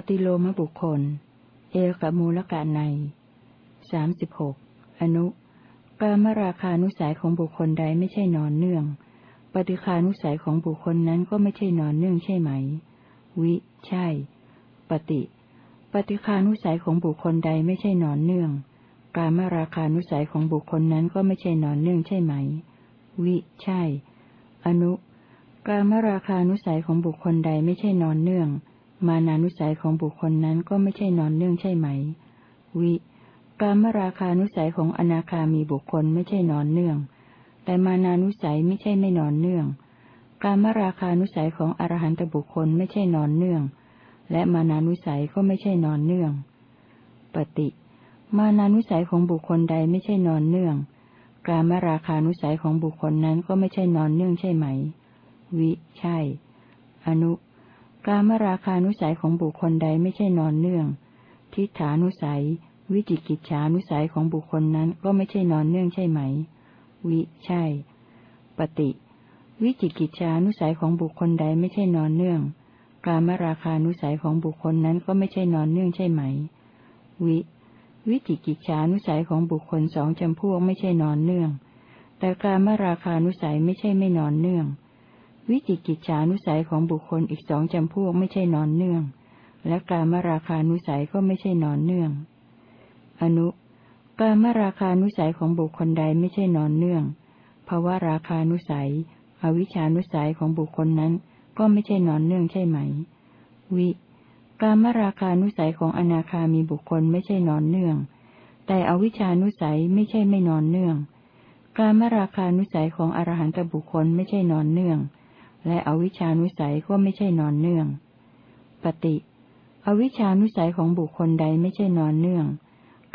ปฏิโลมบุคคล เอกมูลกะในสามสิบหกอนุกามราคานุสัยของบุคคลใดไม่ใช่นอนเนื่อง ปฏิคานุสัยของบุคคลนั้นก็ไม่ใช่นอนเนื่องใช่ไหม วิ ใช่ ปฏิ ปฏิคานุสัยของบุคคลใดไม่ใช่นอนเนื่อง กามราคานุสัยของบุคคลนั้นก็ไม่ใช่นอนเนื่องใช่ไหม วิ ใช่ อนุกามราคานุสัยของบุคคลใดไม่ใช่นอนเนื่อง มานานุสัยของบุคคลนั้นก็ไม่ใช่นอนเนื่องใช่ไหม วิ กามราคานุสัยของอนาคามีบุคคลไม่ใช่นอนเนื่อง แต่มานานุสัยไม่ใช่ไม่นอนเนื่อง กามราคานุสัยของอรหันตบุคคลไม่ใช่นอนเนื่อง และมานานุสัยก็ไม่ใช่นอนเนื่อง ปฏิ มานานุสัยของบุคคลใดไม่ใช่นอนเนื่อง กามราคานุสัยของบุคคลนั้นก็ไม่ใช่นอนเนื่องใช่ไหม วิ ใช่ อนุ การมราคานุสัยของบุคคลใดไม่ใช่นอนเนื่อง ทิฏฐานุสัย วิจิกิจฉานุสัยของบุคคลนั้นก็ไม่ใช่นอนเนื่องใช่ไหม วิ ใช่ ปฏิ วิจิกิจฉานุสัยของบุคคลใดไม่ใช่นอนเนื่อง กามราคานุสัยของบุคคลนั้นก็ไม่ใช่นอนเนื่องใช่ไหม วิ วิจิกิจฉานุสัยของบุคคลสองจำพวกไม่ใช่นอนเนื่อง แต่กามราคานุสัยไม่ใช่ไม่นอนเนื่อง วิจิกิจฉานุสัยของบุคคลอีกสองจำพวกไม่ใช่นอนเนื่อง และกามราคานุสัยก็ไม่ใช่นอนเนื่อง อนุการมราคานุสัยของบุคคลใดไม่ใช่นอนเนื่องภาวะราคานุสัย อวิชานุสัยของบุคคลนั้นก็ไม่ใช่นอนเนื่องใช่ไหม วิ การมราคานุสัยของอนาคามีบุคคลไม่ใช่นอนเนื่อง แต่อวิชานุสัยไม่ใช่ไม่นอนเนื่อง การมราคานุสัยของอรหันตบุคคลไม่ใช่นอนเนื่อง และอวิชานุสัยก็ไม่ใช่นอนเนื่อง ปฏิ อวิชานุสัยของบุคคลใดไม่ใช่นอนเนื่อง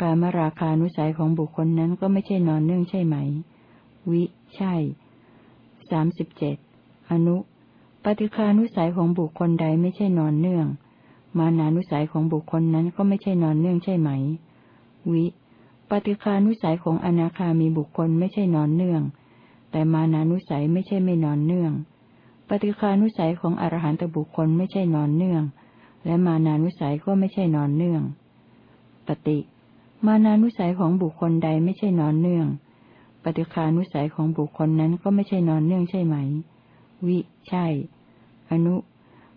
การมราคานุสัยของบุคคลนั้นก็ไม่ใช่นอนเนื่องใช่ไหม วิ ใช่สามสิบเจ็ดอนุ ปฏิคานุสัยของบุคคลใดไม่ใช่นอนเนื่อง มานานุสัยของบุคคลนั้นก็ไม่ใช่นอนเนื่องใช่ไหม วิ ปฏิคานุสัยของอนาคามีบุคคลไม่ใช่นอนเนื่อง แต่มานานุสัยไม่ใช่ไม่นอนเนื่อง ปฏิคานุสัยของอรหันตบุคคลไม่ใช่นอนเนื่อง และมานานุสัยก็ไม่ใช่นอนเนื่อง ปฏิ มานานุสัยของบุคคลใดไม่ใช่นอนเนื่อง ปฏิคานุสัยของบุคคลนั้นก็ไม่ใช่นอนเนื่องใช่ไหม วิ ใช่ อนุ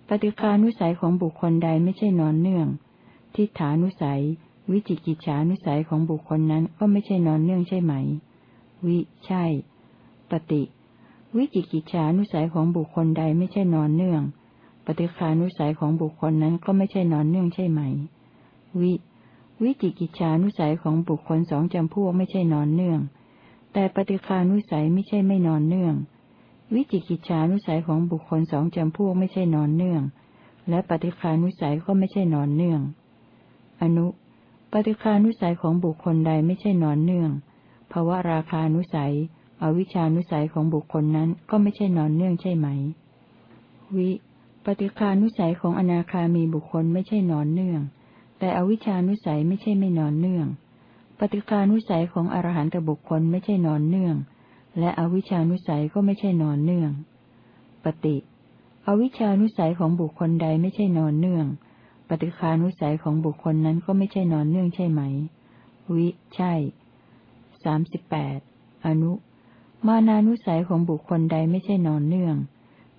ปฏิคานุสัยของบุคคลใดไม่ใช่นอนเนื่อง ทิฏฐานุสัย วิจิกิจฉานุสัยของบุคคลนั้นก็ไม่ใช่นอนเนื่องใช่ไหม วิ ใช่ ปฏิ วิจิกิจฉานุสัยของบุคคลใดไม่ใช่นอนเนื่อง ปฏิคานุสัยของบุคคลนั้นก็ไม่ใช่นอนเนื่องใช่ไหม วิ วิจิกิจฉานุสัยของบุคคลสองจำพวกไม่ใช่นอนเนื่อง แต่ปฏิคานุสัยไม่ใช่ไม่นอนเนื่อง วิจิกิจฉานุสัยของบุคคลสองจำพวกไม่ใช่นอนเนื่อง และปฏิคานุสัยก็ไม่ใช่นอนเนื่อง อนุ ปฏิคานุสัยของบุคคลใดไม่ใช่นอนเนื่องภาวะราคานุสัย อวิชานุสัยของบุคคลนั้นก็ไม่ใช่นอนเนื่องใช่ไหม วิ ปฏิคานุสัยของอนาคามีบุคคลไม่ใช่นอนเนื่อง แต่อวิชานุสัยไม่ใช่ไม่นอนเนื่อง ปฏิคานุสัยของอรหันตบุคคลไม่ใช่นอนเนื่อง และอวิชานุสัยก็ไม่ใช่นอนเนื่อง ปฏิ อวิชานุสัยของบุคคลใดไม่ใช่นอนเนื่อง ปฏิคานุสัยของบุคคลนั้นก็ไม่ใช่นอนเนื่องใช่ไหม วิ ใช่สามสิบแปดอนุ มานานุสัยของบุคคลใดไม่ใช่นอนเนื่อง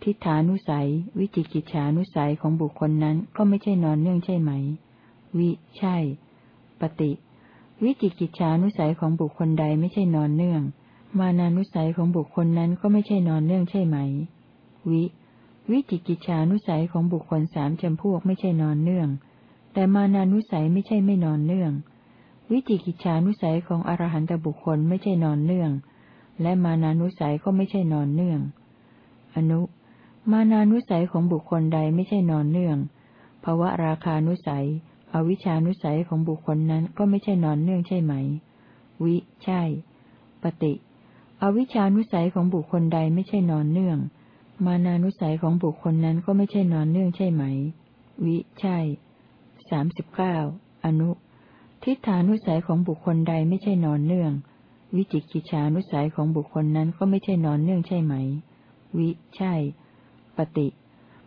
ทิฏฐานุสัย วิจิกิจฉานุสัยของบุคคลนั้นก็ไม่ใช่นอนเนื่องใช่ไหม วิ ใช่ ปฏิ วิจิกิจฉานุสัยของบุคคลใดไม่ใช่นอนเนื่อง มานานุสัยของบุคคลนั้นก็ไม่ใช่นอนเนื่องใช่ไหม วิ วิจิกิจฉานุสัยของบุคคลสามจำพวกไม่ใช่นอนเนื่อง แต่มานานุสัยไม่ใช่ไม่นอนเนื่อง วิจิกิจฉานุสัยของอรหันตบุคคลไม่ใช่นอนเนื่อง และมานานุสัยก็ไม่ใช่นอนเนื่อง อนุ มานานุสัยของบุคคลใดไม่ใช่นอนเนื่องภาวะราคานุสัย อวิชานุสัยของบุคคลนั้นก็ไม่ใช่นอนเนื่องใช่ไหม วิ ใช่ ปฏิ อวิชานุสัยของบุคคลใดไม่ใช่นอนเนื่อง มานานุสัยของบุคคลนั้นก็ไม่ใช่นอนเนื่องใช่ไหม วิ ใช่สามสิบเก้าอนุ ทิฏฐานุสัยของบุคคลใดไม่ใช่นอนเนื่อง วิจิกิจฉานุสัยของบุคคลนั้นก็ไม่ใช่นอนเนื่องใช่ไหม วิ ใช่ ปฏิ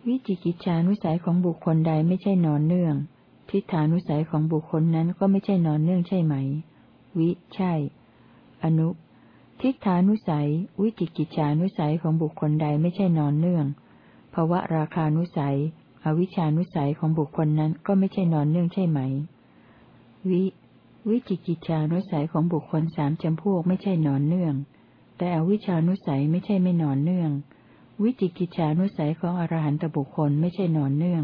วิจิกิจฉานุสัยของบุคคลใดไม่ใช่นอนเนื่อง ทิฏฐานุสัยของบุคคลนั้นก็ไม่ใช่นอนเนื่องใช่ไหม วิ ใช่ อนุ ทิฏฐานุสัย วิจิกิจฉานุสัยของบุคคลใดไม่ใช่นอนเนื่องภาวะราคานุสัย อวิชานุสัยของบุคคลนั้นก็ไม่ใช่นอนเนื่องใช่ไหม วิ วิจิกิจานุสัยของบุคคลสามจำพวกไม่ใช่นอนเนื่อง แต่อวิชานุสัยไม่ใช่ไม่นอนเนื่อง วิจิกิจานุสัยของอรหันตบุคคลไม่ใช่นอนเนื่อง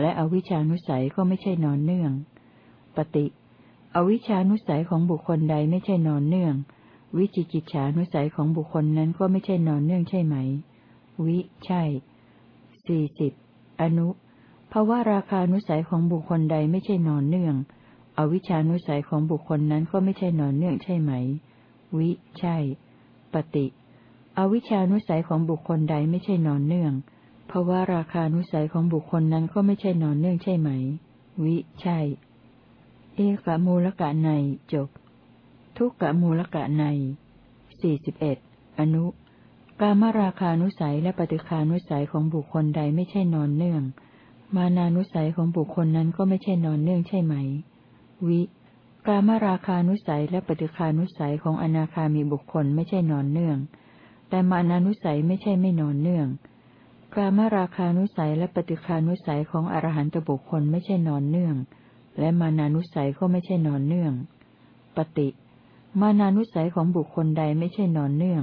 และอวิชานุสัยก็ไม่ใช่นอนเนื่อง ปฏิ อวิชานุสัยของบุคคลใดไม่ใช่นอนเนื่อง วิจิกิจฉานุสัยของบุคคลนั้นก็ไม่ใช่นอนเนื่องใช่ไหม วิ ใช่สี่สิบอนุภาวะราคานุสัยของบุคคลใดไม่ใช่นอนเนื่อง อวิชานุสัยของบุคคลนั้นก็ไม่ใช่นอนเนื่องใช่ไหม วิ ใช่ ปฏิ อวิชานุสัยของบุคคลใดไม่ใช่นอนเนื่องเพราะว่าราคานุสัยของบุคคลนั้นก็ไม่ใช่นอนเนื่องใช่ไหม วิ ใช่ เอกะมูลกะในจบ ทุกกะมูลกะในสี่สิบเอ็ดอนุ กามราคานุสัยและปฏิคานุสัยของบุคคลใดไม่ใช่นอนเนื่อง มานานุสัยของบุคคลนั้นก็ไม่ใช่นอนเนื่องใช่ไหม วิกามราคานุสัยและปฏิคานุสัยของอนาคามีบุคคลไม่ใช่นอนเนื่อง แต่มานานุสัยไม่ใช่ไม่นอนเนื่อง กามราคานุสัยและปฏิคานุสัยของอรหันตบุคคลไม่ใช่นอนเนื่อง และมานานุสัยก็ไม่ใช่นอนเนื่อง ปฏิ มานานุสัยของบุคคลใดไม่ใช่นอนเนื่อง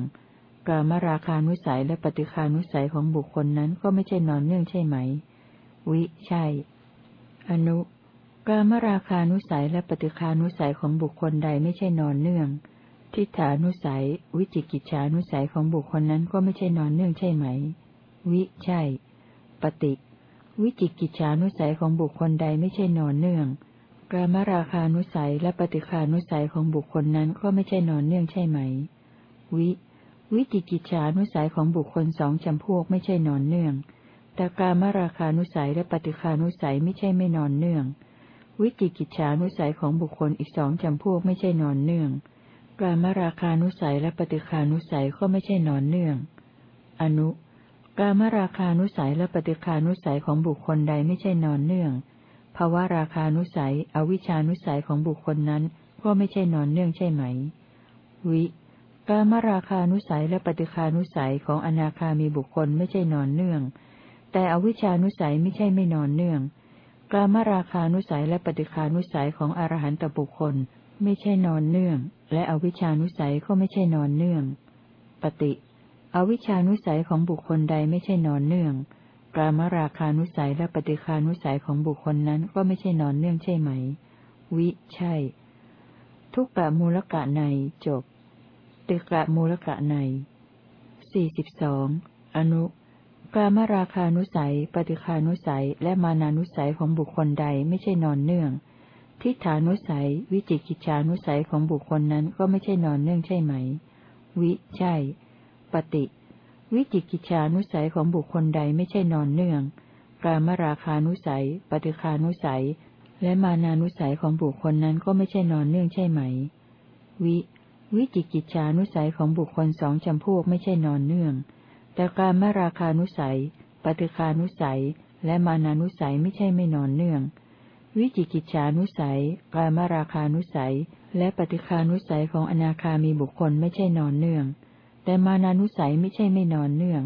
กามราคานุสัยและปฏิคานุสัยของบุคคลนั้นก็ไม่ใช่นอนเนื่องใช่ไหม วิ ใช่ อนุ กามราคานุสัยและปฏิคานุสัยของบุคคลใดไม่ใช่นอนเนื่อง ทิฏฐานุสัย วิจิกิจฉานุสัยของบุคคลนั้นก็ไม่ใช่นอนเนื่องใช่ไหม วิใช่ ปฏิ วิจิกิจฉานุสัยของบุคคลใดไม่ใช่นอนเนื่อง กามราคานุสัยและปฏิคานุสัยของบุคคลนั้นก็ไม่ใช่นอนเนื่องใช่ไหม วิ วิจิกิจฉานุสัยของบุคคลสองจำพวกไม่ใช่นอนเนื่อง แต่กามราคานุสัยและปฏิคานุสัยไม่ใช่ไม่นอนเนื่อง วิจิกิจฉานุสัยของบุคคลอีกสองจำพวกไม่ใช่นอนเนื่อง กามราคานุสัยและปฏิคานุสัยก็ไม่ใช่นอนเนื่อง อนุ กามราคานุสัยและปฏิคานุสัยของบุคคลใดไม่ใช่นอนเนื่อง ภาวะราคานุสัย อวิชานุสัยของบุคคลนั้นก็ไม่ใช่นอนเนื่องใช่ไหม วิ กามราคานุสัยและปฏิคานุสัยของอนาคามีบุคคลไม่ใช่นอนเนื่อง แต่อวิชานุสัยไม่ใช่ไม่นอนเนื่อง กามราคานุสัยและปฏิคานุสัยของอรหันตบุคคล ไม่ใช่นอนเนื่อง และอวิชานุสัยก็ไม่ใช่นอนเนื่อง ปฏิ อวิชานุสัยของบุคคลใดไม่ใช่นอนเนื่อง กามราคานุสัยและปฏิคานุสัยของบุคคลนั้นก็ไม่ใช่นอนเนื่องใช่ไหม วิใช่ ทุกกะมูลกะในจบติกะมูลกะในสี่สิบสองอนุ กามราคานุสัย ปฏิคานุสัย และมานานุสัยของบุคคลใดไม่ใช่นอนเนื่อง ทิฏฐานุสัย วิจิกิจฉานุสัยของบุคคลนั้นก็ไม่ใช่นอนเนื่องใช่ไหม วิ ใช่ ปฏิ วิจิกิจฉานุสัยของบุคคลใดไม่ใช่นอนเนื่อง กามราคานุสัย ปฏิคานุสัย และมานานุสัยของบุคคลนั้นก็ไม่ใช่นอนเนื่องใช่ไหม วิ วิจิกิจฉานุสัยของบุคคลสองจำพวกไม่ใช่นอนเนื่อง แต่การมราคานุสัย ปฏิคานุสัย และมานานุสัยไม่ใช่ไม่นอนเนื่อง วิจิกิจฉานุสัย การมราคานุสัย และปฏิคานุสัยของอนาคามีบุคคลไม่ใช่นอนเนื่อง แต่มานานุสัยไม่ใช่ไม่นอนเนื่อง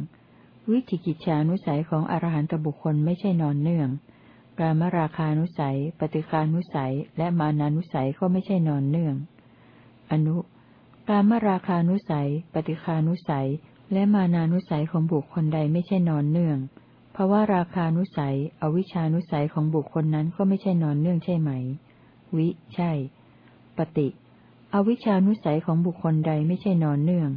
วิจิกิจฉานุสัยของอรหันตบุคคลไม่ใช่นอนเนื่อง การมราคานุสัย ปฏิคานุสัย และมานานุสัยก็ไม่ใช่นอนเนื่อง อนุ การมราคานุสัย ปฏิคานุสัย และมานานุสัยของบุคคลใดไม่ใช่นอนเนื่อง เพราะว่าราคานุสัย อวิชานุสัยของบุคคลนั้นก็ไม่ใช่นอนเนื่องใช่ไหม วิ ใช่ ปฏิ อวิชานุสัยของบุคคลใดไม่ใช่นอนเนื่อง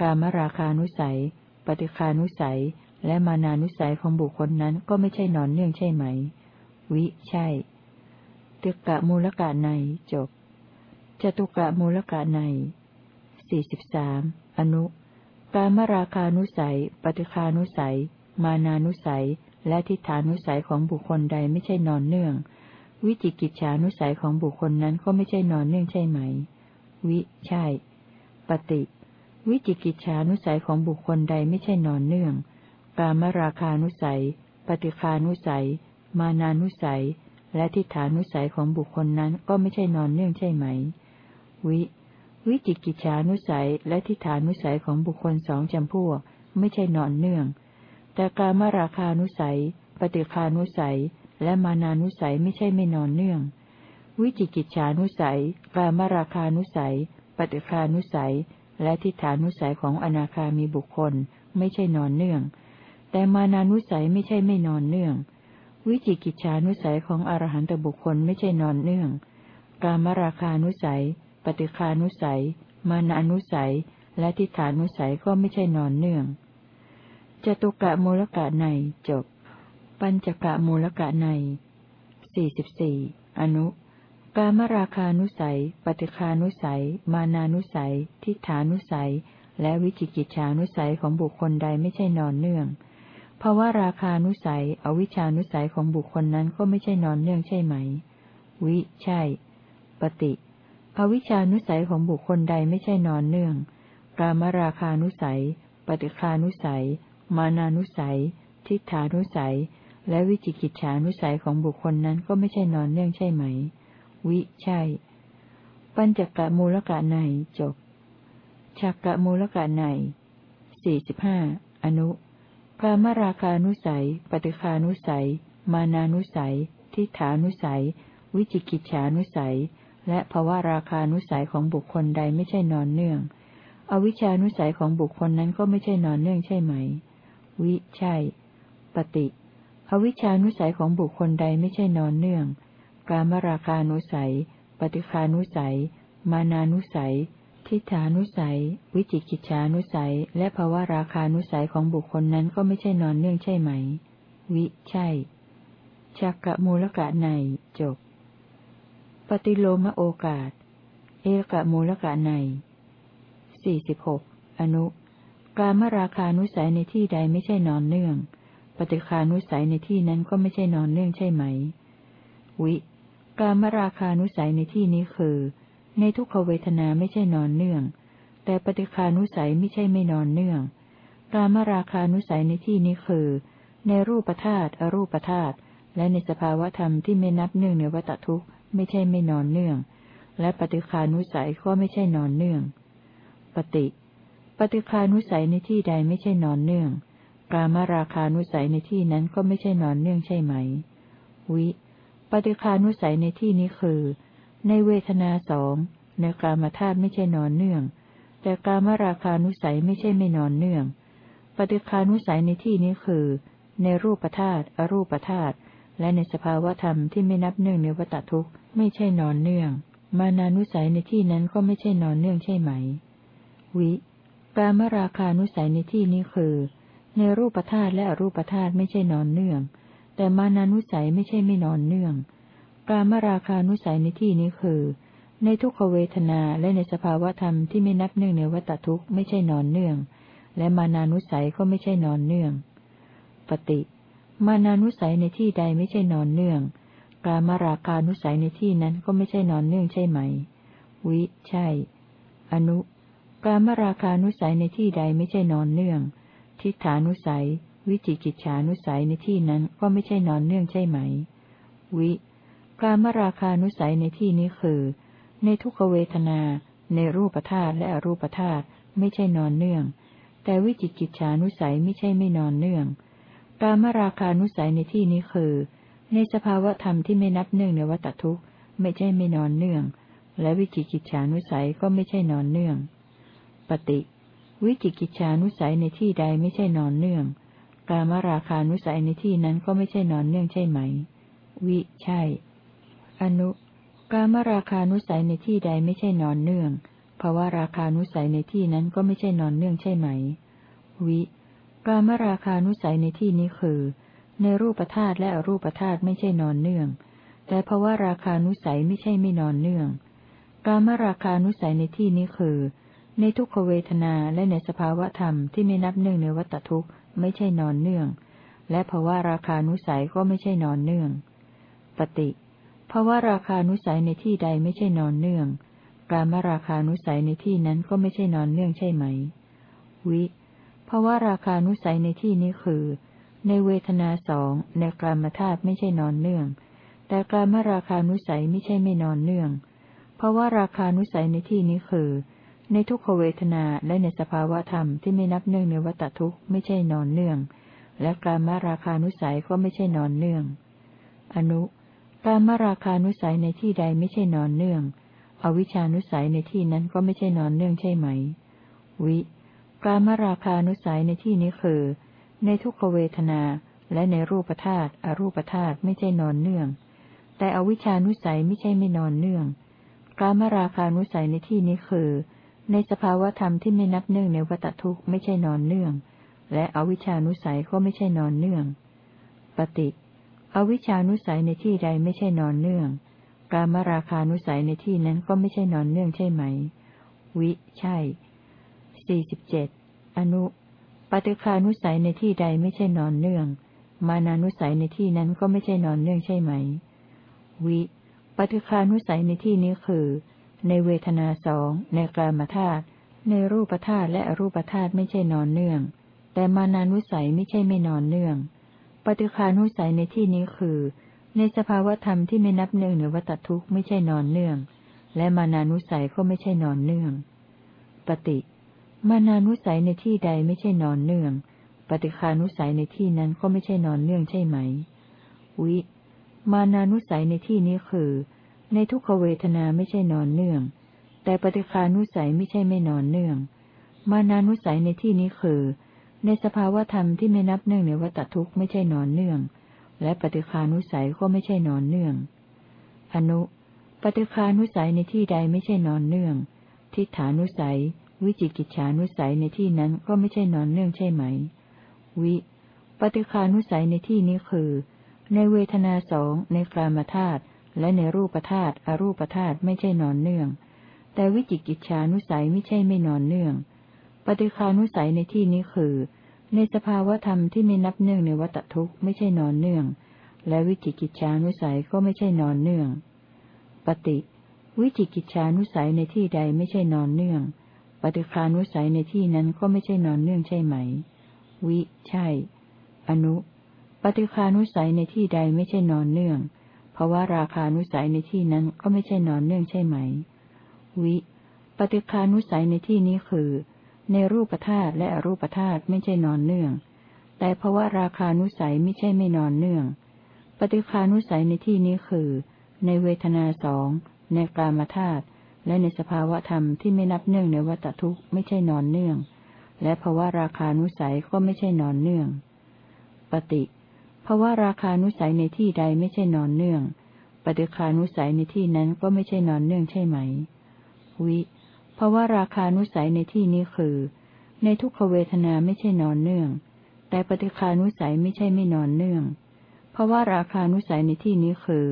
กามราคานุสัย ปฏิคานุสัย และมานานุสัยของบุคคลนั้นก็ไม่ใช่นอนเนื่องใช่ไหม วิ ใช่ตึกกะมูลกะในจบจตุกะมูลกะในสี่สิบสามอนุ กามราคานุสัย ปฏิคานุสัย มานานุสัย และทิฏฐานุสัยของบุคคลใดไม่ใช่นอนเนื่อง วิจิกิจฉานุสัยของบุคคลนั้นก็ไม่ใช่นอนเนื่องใช่ไหม วิ ใช่ ปฏิ วิจิกิจฉานุสัยของบุคคลใดไม่ใช่นอนเนื่อง กามราคานุสัยปปฏิคานุสัย มานานุสัย และทิฏฐานุสัยของบุคคลนั้นก็ไม่ใช่นอนเนื่องใช่ไหม วิ วิจิกิจฉานุสัยและทิฏฐานุสัยของบุคคลสองจำพวกไม่ใช่นอนเนื่อง แต่การมราคานุสัย ปฏิคานุสัย และมานานุสัยไม่ใช่ไม่นอนเนื่อง วิจิกิจฉานุสัย การมราคานุสัย ปฏิคานุสัย และทิฏฐานุสัยของอนาคามีบุคคลไม่ใช่นอนเนื่อง แต่มานานุสัยไม่ใช่ไม่นอนเนื่อง วิจิกิจฉานุสัยของอรหันตบุคคลไม่ใช่นอนเนื่อง การมราคานุสัย ปฏิคานุสัย มานานุสัย และทิฏฐานุสัยก็ไม่ใช่นอนเนื่อง จตุกะมูลกะในจบ ปัญจกะมูลกะในสี่สิบสี่อนุ การมราคานุสัย ปฏิคานุสัย มานานุสัย ทิฏฐานุสัย และวิจิกิจฉานุสัยของบุคคลใดไม่ใช่นอนเนื่องเพราะว่าราคานุสัย อวิชานุสัยของบุคคลนั้นก็ไม่ใช่นอนเนื่องใช่ไหม วิ ใช่ ปฏิ อวิชานุสัยของบุคคลใดไม่ใช่นอนเนื่อง กามราคานุสัย ปฏิคานุสัย มานานุสัย ทิฏฐานุสัย และวิจิกิจฉานุสัยของบุคคลนั้นก็ไม่ใช่นอนเนื่องใช่ไหม วิใช่ ปัญจกะมูลกะในจบชักกะมูลกะในสี่สิบห้าอนุกามราคานุสัย ปฏิคานุสัย มานานุสัย ทิฏฐานุสัย วิจิกิจฉานุสัย และภวราคานุสัยของบุคคลใดไม่ใช่นอนเนื่อง อวิชานุสัยของบุคคลนั้นก็ไม่ใช่นอนเนื่องใช่ไหม วิใช่ ปฏิ อวิชานุสัยของบุคคลใดไม่ใช่นอนเนื่อง กามราคานุสัย ปฏิคานุสัย มานานุสัย ทิฏฐานุสัย วิจิกิจฉานุสัย และภาวะราคานุสัยของบุคคลนั้นก็ไม่ใช่นอนเนื่องใช่ไหม วิใช่ชักกะมูลกะในจบ ฏิโลมโอกาส เอกะมูลกะในสี่สิบหกอนุ การมราคานุสัยในที่ใดไม่ใช่นอนเนื่อง ปฏิคานุสัยในที่นั้นก็ไม่ใช่นอนเนื่องใช่ไหม วิ การมราคานุสัยในที่นี้คือ ในทุกขเวทนาไม่ใช่นอนเนื่อง แต่ปฏิคานุสัยไม่ใช่ไม่นอนเนื่อง กามราคานุสัยในที่นี้คือ ในรูปธาตุอรูปธาตุและในสภาวธรรมที่ไม่นับเนื่องในวัตทุกข์ ไม่ใช่ไม่นอนเนื่อง และปฏิคานุสัยก็ไม่ใช่นอนเนื่อง ปฏิ ปฏิคานุสัยในที่ใดไม่ใช่นอนเนื่อง กามราคานุสัยในที่นั้นก็ไม่ใช่นอนเนื่องใช่ไหม วิ ปฏิคานุสัยในที่นี้คือ ในเวทนาสองในกามธาตุไม่ใช่นอนเนื่อง แต่กามราคานุสัยไม่ใช่ไม่นอนเนื่อง ปฏิคานุสัยในที่นี้คือ ในรูปธาตุอรูปธาตุและในสภาวธรรมที่ไม่นับเนื่องในวัตทุกข์ ไม่ใช่นอนเนื่อง มานานุสัยในที่นั้นก็ไม่ใช่นอนเนื่องใช่ไหม วิ กามราคานุสัยในที่นี้คือ ในรูปธาตุและอรูปธาตุไม่ใช่นอนเนื่อง แต่มานานุสัยไม่ใช่ไม่นอนเนื่อง กามราคานุสัยในที่นี้คือ ในทุกขเวทนาและในสภาวธรรมที่ไม่นับเนื่องในวัตทุกข์ไม่ใช่นอนเนื่อง และมานานุสัยก็ไม่ใช่นอนเนื่อง ปฏิ มานานุสัยในที่ใดไม่ใช่นอนเนื่อง การมราคานุสัยในที่นั้นก็ไม่ใช่นอนเนื่องใช่ไหม วิ ใช่ อนุ การมราคานุสัยในที่ใดไม่ใช่นอนเนื่อง ทิฏฐานุสัย วิจิกิจฉานุสัยในที่นั้นก็ไม่ใช่นอนเนื่องใช่ไหม วิ การมราคานุสัยในที่นี้คือ ในทุกขเวทนา ในรูปธาตุและอรูปธาตุไม่ใช่นอนเนื่อง แต่วิจิกิจฉานุสัยไม่ใช่ไม่นอนเนื่อง การมราคานุสัยในที่นี้คือ ในสภาวธรรมที่ไม่นับเนื่องในวัตทุกข์ไม่ใช่ไม่นอนเนื่อง และวิจิกิจฉานุสัยก็ไม่ใช่นอนเนื่อง ปฏิ วิจิกิจฉานุสัยในที่ใดไม่ใช่นอนเนื่อง การมราคานุสัยในที่นั้นก็ไม่ใช่นอนเนื่องใช่ไหม วิใช่ อนุ กามราคานุสัยในที่ใดไม่ใช่นอนเนื่องภาวะราคานุสัยในที่นั้นก็ไม่ใช่นอนเนื่องใช่ไหม วิ กามราคานุสัยในที่นี้คือ ในรูปธาตุและอรูปธาตุไม่ใช่นอนเนื่อง แต่ภาวะราคานุสัยไม่ใช่ไม่นอนเนื่อง กามราคานุสัยในที่นี้คือ ในทุกขเวทนาและในสภาวะธรรมที่ไม่นับเนื่องในวัตทุกข์ไม่ใช่นอนเนื่อง และภาวะราคานุสัยก็ไม่ใช่นอนเนื่อง ปฏิภาวะราคานุสัยในที่ใดไม่ใช่นอนเนื่อง การมราคานุสัยในที่นั้นก็ไม่ใช่นอนเนื่องใช่ไหม วิภาวะราคานุสัยในที่นี้คือ ในเวทนาสองในกามธาตุไม่ใช่นอนเนื่อง แต่กามราคานุสัยไม่ใช่ไม่นอนเนื่อง เพราะว่าราคานุสัยในที่นี้คือ ในทุกขเวทนาและในสภาวะธรรมที่ไม่นับเนื่องในวัตทุกข์ไม่ใช่นอนเนื่อง และกามราคานุสัยก็ไม่ใช่นอนเนื่อง อนุกามราคานุสัยในที่ใดไม่ใช่นอนเนื่อง อวิชานุสัยในที่นั้นก็ไม่ใช่นอนเนื่องใช่ไหม วิกามราคานุสัยในที่นี้คือ ในทุกขเวทนาและในรูปธาตุอรูปธาตุไม่ใช่นอนเนื่อง แต่อวิชานุสัยไม่ใช่ไม่นอนเนื่อง กามราคานุสัยในที่นี้คือ ในสภาวธรรมที่ไม่นับเนื่องในวัตทุกข์ไม่ใช่นอนเนื่อง และอวิชานุสัยก็ไม่ใช่นอนเนื่อง ปฏิอวิชานุสัยในที่ใดไม่ใช่นอนเนื่อง กามราคานุสัยในที่นั้นก็ไม่ใช่นอนเนื่องใช่ไหม วิ ใช่สี่สิบเจ็ดอนุ ปฏิคานุสัยในที่ใดไม่ใช่นอนเนื่อง มานานุสัยในที่นั้นก็ไม่ใช่นอนเนื่องใช่ไหม วิ ปฏิคานุสัยในที่นี้คือ ในเวทนาสองในกลามธาตุในรูปธาตุและอรูปธาตุไม่ใช่นอนเนื่อง แต่มานานุสัยไม่ใช่ไม่นอนเนื่อง ปฏิคานุสัยในที่นี้คือ ในสภาวธรรมที่ไม่นับเนื่องในวัตทุกข์ไม่ใช่นอนเนื่อง และมานานุสัยก็ไม่ใช่นอนเนื่อง ปฏิ มานานุสัยในที่ใดไม่ใช่นอนเนื่อง ปฏิคานุสัยในที่นั้นก็ไม่ใช่นอนเนื่องใช่ไหม วิ มานานุสัยในที่นี้คือ ในทุกขเวทนาไม่ใช่นอนเนื่อง แต่ปฏิคานุสัยไม่ใช่ไม่นอนเนื่อง มานานุสัยในที่นี้คือ ในสภาวธรรมที่ไม่นับเนื่องในวัตทุกข์ไม่ใช่นอนเนื่อง และปฏิคานุสัยก็ไม่ใช่นอนเนื่อง อนุ ปฏิคานุสัยในที่ใดไม่ใช่นอนเนื่อง ทิฏฐานุสัย วิจิกิจฉานุสัยในที่นั้นก็ไม่ใช่นอนเนื่องใช่ไหม วิ ปฏิคานุสัยในที่นี้คือ ในเวทนาสองในกลามธาตุและในรูปธาตุอรูปธาตุไม่ใช่นอนเนื่อง แต่วิจิกิจฉานุสัยไม่ใช่ไม่นอนเนื่อง ปฏิคานุสัยในที่นี้คือ ในสภาวธรรมที่ไม่นับเนื่องในวัตทุกข์ไม่ใช่นอนเนื่อง และวิจิกิจฉานุสัยก็ไม่ใช่นอนเนื่อง ปฏิ วิจิกิจฉานุสัยในที่ใดไม่ใช่นอนเนื่อง ปฏิคานุสัยในที่นั้นก็ไม่ใช่นอนเนื่องใช่ไหม วิ ใช่ อนุ ปฏิคานุสัยในที่ใดไม่ใช่นอนเนื่อง เพราะว่าราคานุสัยในที่นั้นก็ไม่ใช่นอนเนื่องใช่ไหม วิ ปฏิคานุสัยในที่นี้คือ ในรูปธาตุและอรูปธาตุไม่ใช่นอนเนื่อง แต่ภาวะราคานุสัยไม่ใช่ไม่นอนเนื่อง ปฏิคานุสัยในที่นี้คือ ในเวทนาสองในกามธาตุ และในสภาวะธรรมที่ไม่นับเนื่องในวัตทุกข์ไม่ใช่นอนเนื่อง และภาวะราคานุสัยก็ไม่ใช่นอนเนื่อง ปฏิภาวะราคานุสัยในที่ใดไม่ใช่นอนเนื่องปฏิคานุสัยในที่นั้นก็ไม่ใช่นอนเนื่องใช่ไหม วิเพราว่าราคานุสัยในที่นี้คือ ในทุกขเวทนาไม่ใช่นอนเนื่อง แต่ปฏิคานุสัยไม่ใช่ไม่นอนเนื่องเพราว่าราคานุสัยในที่นี้คือ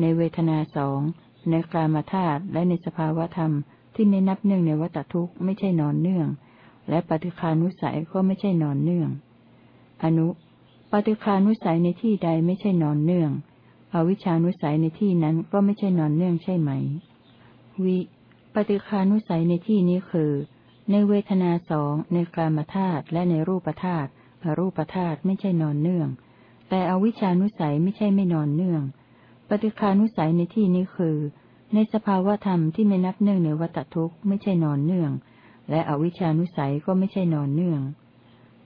ในเวทนาสอง ในกลามธาตุและในสภาวธรรมที่ไม่นับเนื่องในวัตทุกข์ไม่ใช่นอนเนื่อง และปฏิคานุสัยก็ไม่ใช่นอนเนื่อง อนุ ปฏิคานุสัยในที่ใดไม่ใช่นอนเนื่อง อวิชานุสัยในที่นั้นก็ไม่ใช่นอนเนื่องใช่ไหม วิ ปฏิคานุสัยในที่นี้คือ ในเวทนาสองในกามธาตุและในรูปธาตุอรูปธาตุไม่ใช่นอนเนื่อง แต่อวิชานุสัยไม่ใช่ไม่นอนเนื่อง ปฏิคานุสัยในที่นี้คือ ในสภาวธรรมที่ไม่นับเนื่องในวัตทุกข์ไม่ใช่นอนเนื่อง และอวิชานุสัยก็ไม่ใช่นอนเนื่อง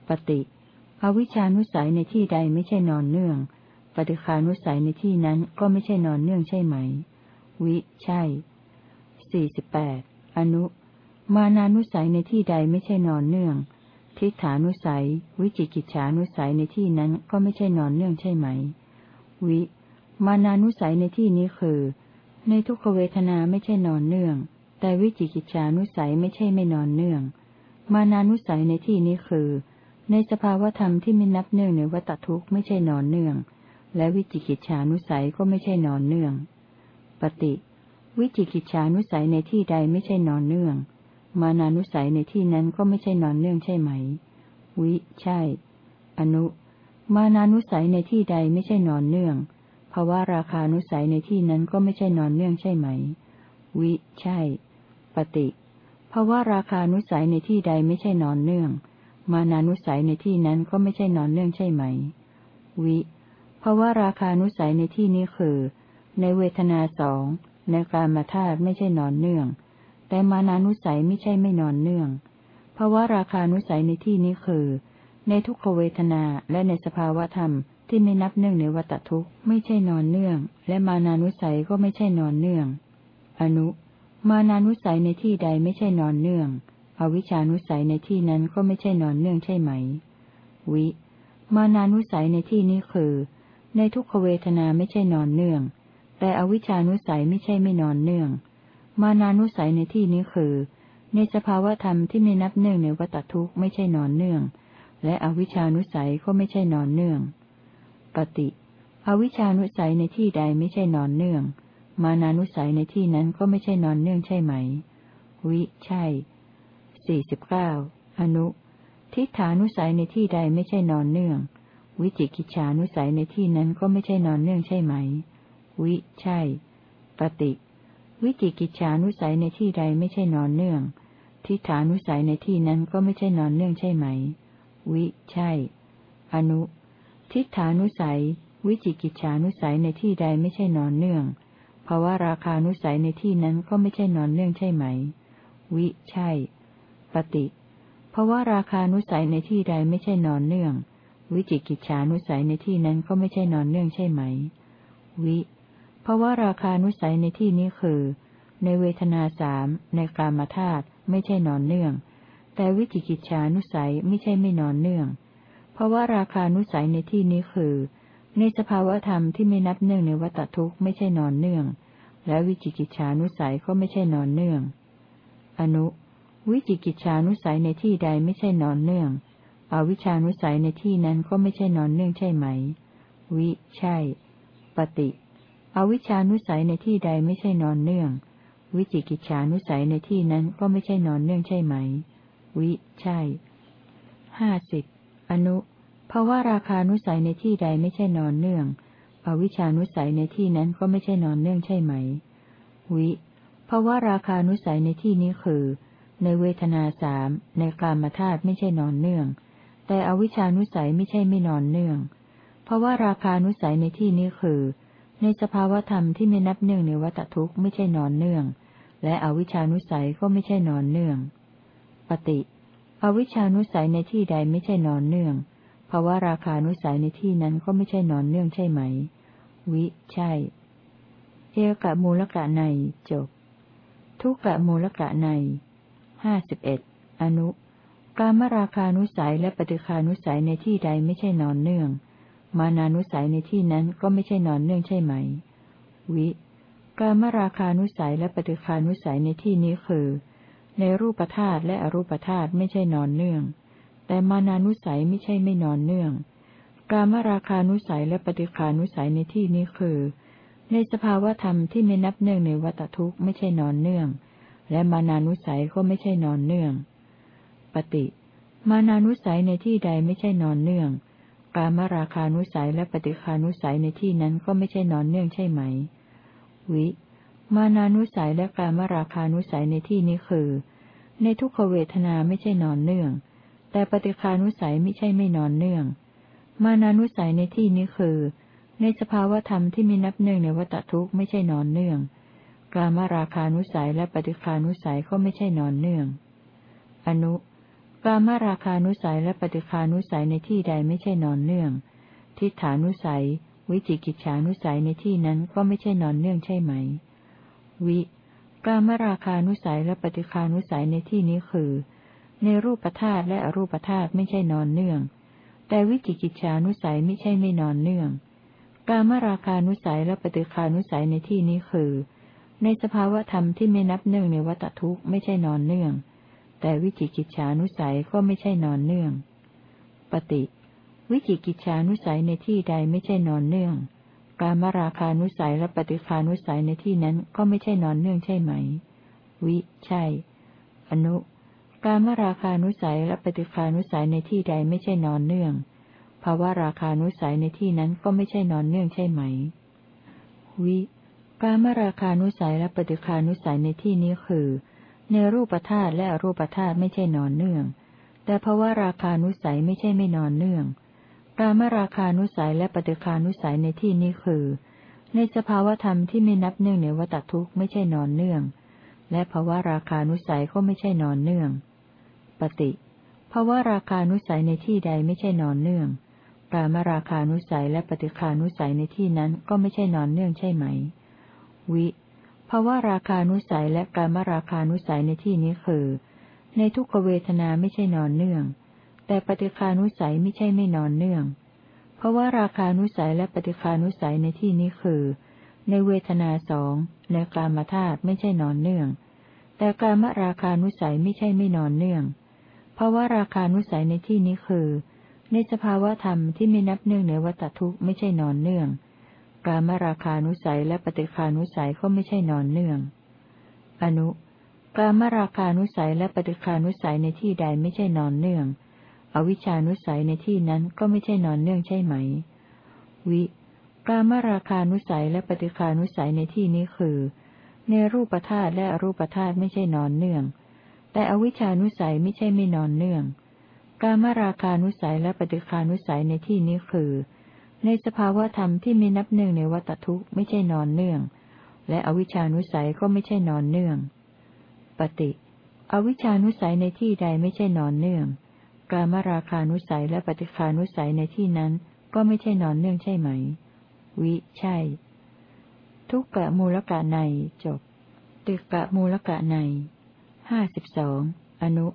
ปฏิอวิชานุสัยในที่ใดไม่ใช่นอนเนื่อง ปฏิคานุสัยในที่นั้นก็ไม่ใช่นอนเนื่องใช่ไหม วิ ใช่สี่สิบแปดอนุ มานานุสัยในที่ใดไม่ใช่นอนเนื่อง ทิฏฐานุสัย วิจิกิจฉานุสัยในที่นั้นก็ไม่ใช่นอนเนื่องใช่ไหม วิ มานานุสัยในที่นี้คือ ในทุกขเวทนาไม่ใช่นอนเนื่อง แต่วิจิกิจฉานุสัยไม่ใช่ไม่นอนเนื่อง มานานุสัยในที่นี้คือ ในสภาวธรรมที่ไม่นับเนื่องในวัตทุกข์ไม่ใช่นอนเนื่อง และวิจิกิจฉานุสัยก็ไม่ใช่นอนเนื่อง ปฏิ วิจิกิจฉานุสัยในที่ใดไม่ใช่นอนเนื่อง มานานุสัยในที่นั้นก็ไม่ใช่นอนเนื่องใช่ไหม วิ ใช่ อนุ มานานุสัยในที่ใดไม่ใช่นอนเนื่อง วะราคานุสัยในที่นั้นก็ไม่ใช่นอนเนื่องใช่ไหม วิ ใช่ ปฏิภาวะราคานุสัยในที่ใดไม่ใช่นอนเนื่อง มานานุสัยในที่นั้นก็ไม่ใช่นอนเนื่องใช่ไหม วิภาวะราคานุสัยในที่นี้คือ ในเวทนาสองในการมาธาตุไม่ใช่นอนเนื่อง แต่มานานุสัยไม่ใช่ไม่นอนเนื่องภาวะราคานุสัยในที่นี้คือ ในทุกขเวทนาและในสภาวะธรรม ที่ไม่นับเนื่องในวัตทุกข์ไม่ใช่นอนเนื่อง และมานานุสัยก็ไม่ใช่นอนเนื่อง อนุ มานานุสัยในที่ใดไม่ใช่นอนเนื่อง อวิชานุสัยในที่นั้นก็ไม่ใช่นอนเนื่องใช่ไหม วิ มานานุสัยในที่นี้คือ ในทุกขเวทนาไม่ใช่นอนเนื่อง แต่อวิชานุสัยไม่ใช่ไม่นอนเนื่อง มานานุสัยในที่นี้คือ ในสภาวธรรมที่ไม่นับเนื่องในวัตทุกข์ไม่ใช่นอนเนื่อง และอวิชานุสัยก็ไม่ใช่นอนเนื่อง ปฏิอวิชานุสัยในที่ใดไม่ใช่นอนเนื่อง มานานุสัยในที่นั้นก็ไม่ใช่นอนเนื่องใช่ไหม วิใช่สี่สิบเก้าอนุ ทิฏฐานุสัยในที่ใดไม่ใช่นอนเนื่อง วิจิกิจฉานุสัยในที่นั้นก็ไม่ใช่นอนเนื่องใช่ไหม วิใช่ ปฏิ วิจิกิจฉานุสัยในที่ใดไม่ใช่นอนเนื่อง ทิฏฐานุสัยในที่นั้นก็ไม่ใช่นอนเนื่องใช่ไหม วิใช่ อนุ ทิฏฐานุสัย วิจิกิจฉานุสัยในที่ใดไม่ใช่นอนเนื่องภาวะราคานุสัยในที่นั้นก็ไม่ใช่นอนเนื่องใช่ไหม วิ ใช่ ปฏิภาวะราคานุสัยในที่ใดไม่ใช่นอนเนื่อง วิจิกิจฉานุสัยในที่นั้นก็ไม่ใช่นอนเนื่องใช่ไหม วิภาวะราคานุสัยในที่นี้คือ ในเวทนาสามในกามธาตุไม่ใช่นอนเนื่อง แต่วิจิกิจฉานุสัยไม่ใช่ไม่นอนเนื่อง ภาะวะราคานุสัยในที่นี้คือ ในสภาวธรรมที่ไม่นับเนื่องในวัตทุกข์ไม่ใช่นอนเนื่อง และวิจิกิจฉานุสัยก็ไม่ใช่นอนเนื่อง อนุ วิจิกิจฉานุสัยในที่ใดไม่ใช่นอนเนื่อง อวิชานุสัยในที่นั้นก็ไม่ใช่นอนเนื่องใช่ไหม วิใช่ ปฏิ อวิชานุสัยในที่ใดไม่ใช่นอนเนื่อง วิจิกิจฉานุสัยในที่นั้นก็ไม่ใช่นอนเนื่องใช่ไหม วิใช่ห้าสิบอนุ ภาวะราคานุสัยในที่ใดไม่ใช่นอนเนื่อง อวิชานุสัยในที่นั้นก็ไม่ใช่นอนเนื่องใช่ไหม วิภาวะราคานุสัยในที่นี้คือ ในเวทนาสามในกามธาตุไม่ใช่นอนเนื่อง แต่อวิชานุสัยไม่ใช่ไม่นอนเนื่องภาวะราคานุสัยในที่นี้คือ ในสภาวธรรมที่ไม่นับเนื่องในวัตทุกข์ไม่ใช่นอนเนื่อง และอวิชานุสัยก็ไม่ใช่นอนเนื่อง ปฏิ อวิชานุสัยในที่ใดไม่ใช่นอนเนื่อง ภาวะราคานุสัยในที่นั้นก็ไม่ใช่นอนเนื่องใช่ไหม วิ ใช่ เอกะมูลกะในจบ ทุกกะมูลกะในห้าสิบเอ็ดอนุการมราคานุสัยและปฏิคานุสัยในที่ใดไม่ใช่นอนเนื่อง มานานุสัยในที่นั้นก็ไม่ใช่นอนเนื่องใช่ไหม วิ การมราคานุสัยและปฏิคานุสัยในที่นี้คือ ในรูปธาตุและอรูปธาตุไม่ใช่นอนเนื่อง แต่มานานุสัยไม่ใช่ไม่นอนเนื่อง กามราคานุสัยและปฏิคานุสัยในที่นี้คือ ในสภาวธรรมที่ไม่นับเนื่องในวัตทุกข์ไม่ใช่นอนเนื่อง และมานานุสัยก็ไม่ใช่นอนเนื่อง ปฏิ มานานุสัยในที่ใดไม่ใช่นอนเนื่อง กามราคานุสัยและปฏิคานุสัยในที่นั้นก็ไม่ใช่นอนเนื่องใช่ไหม วิ มานานุสัยและการมราคานุสัยในที่นี้คือ ในทุกขเวทนาไม่ใช่นอนเนื่อง แต่ปฏิคานุสัยไม่ใช่ไม่นอนเนื่อง มานานุสัยในที่นี้คือ ในสภาวธรรมที่มีนับเนื่องในวัตทุกข์ไม่ใช่นอนเนื่อง กามราคานุสัยและปฏิคานุสัยก็ไม่ใช่นอนเนื่อง อนุ กามราคานุสัยและปฏิคานุสัยในที่ใดไม่ใช่นอนเนื่อง ทิฏฐานุสัย วิจิกิจฉานุสัยในที่นั้นก็ไม่ใช่นอนเนื่องใช่ไหม วิกามราคานุสัยและปฏิคานุสัยในที่นี้คือ ในรูปธาตุและอรูปธาตุไม่ใช่นอนเนื่อง แต่วิจิกิจฉานุสัยไม่ใช่ไม่นอนเนื่องกามราคานุสัยและปฏิคานุสัยในที่นี้คือ ในสภาวะธรรมที่ไม่นับเนื่องในวัตทุกข์ไม่ใช่นอนเนื่อง แต่วิจิกิจฉานุสัยก็ไม่ใช่นอนเนื่อง ปฏิ วิจิกิจฉานุสัยในที่ใดไม่ใช่นอนเนื่อง การมราคานุสัยและปฏิคานุสัยในที่นั้นก็ไม่ใช่นอนเนื่องใช่ไหม วิ ใช่ อนุ การมราคานุสัยและปฏิคานุสัยในที่ใดไม่ใช่นอนเนื่อง ภาวะราคานุสัยในที่นั้นก็ไม่ใช่นอนเนื่องใช่ไหม วิ การมราคานุสัยและปฏิคานุสัยในที่นี้คือ ในรูปธาตุและอรูปธาตุไม่ใช่นอนเนื่อง แต่ภาวะราคานุสัยไม่ใช่ไม่นอนเนื่อง การมราคานุสัยและปฏิคานุสัยในที่นี้คือ ในสภาวธรรมที่ไม่นับเนื่องในวัตทุกข์ไม่ใช่นอนเนื่อง และภาวะราคานุสัยก็ไม่ใช่นอนเนื่อง ปฏิภาวะราคานุสัยในที่ใดไม่ใช่นอนเนื่องกามราคานุสัยและปฏิคานุสัยในที่นั้นก็ไม่ใช่นอนเนื่องใช่ไหม วิภาวะราคานุสัยและกามราคานุสัยในที่นี้คือ ในทุกขเวทนาไม่ใช่นอนเนื่อง แต่ปฏิคานุสัยไม่ใช่ไม่นอนเนื่องเพราะว่าราคานุสัยและปฏิคานุสัยในที่นี้คือ ในเวทนาสองในกามธาตุไม่ใช่นอนเนื่อง แต่กามราคานุสัยไม่ใช่ไม่นอนเนื่อง เพราว่าราคานุสัยในที่นี้คือ ในสภาวะธรรมที่ไม่นับเนื่องในวัตทุกข์ไม่ใช่นอนเนื่อง กามราคานุสัยและปฏิคานุสัยก็ไม่ใช่นอนเนื่อง อนุ กามราคานุสัยและปฏิคานุสัยในที่ใดไม่ใช่นอนเนื่อง อวิชานุสัยในที่นั้นก็ไม่ใช่นอนเนื่องใช่ไหม วิกามราคานุสัยและปฏิคานุสัยในที่นี้คือ ในรูปธาตุและอรูปธาตุไม่ใช่นอนเนื่อง แต่อวิชานุสัยไม่ใช่ไม่นอนเนื่อง กามราคานุสัยและปฏิคานุสัยในที่นี้คือ ในสภาวะธรรมที่มีนับหนึ่งในวัตทุกไม่ใช่นอนเนื่อง และอวิชานุสัยก็ไม่ใช่นอนเนื่อง ปฏิ อวิชานุสัยในที่ใดไม่ใช่นอนเนื่อง กามราคานุสัยและปฏิคานุสัยในที่นั้นก็ไม่ใช่นอนเนื่องใช่ไหม วิ ใช่ ทุกกะมูลกะในจบ ติกะมูลกะใน ห้าสิบสองอนุ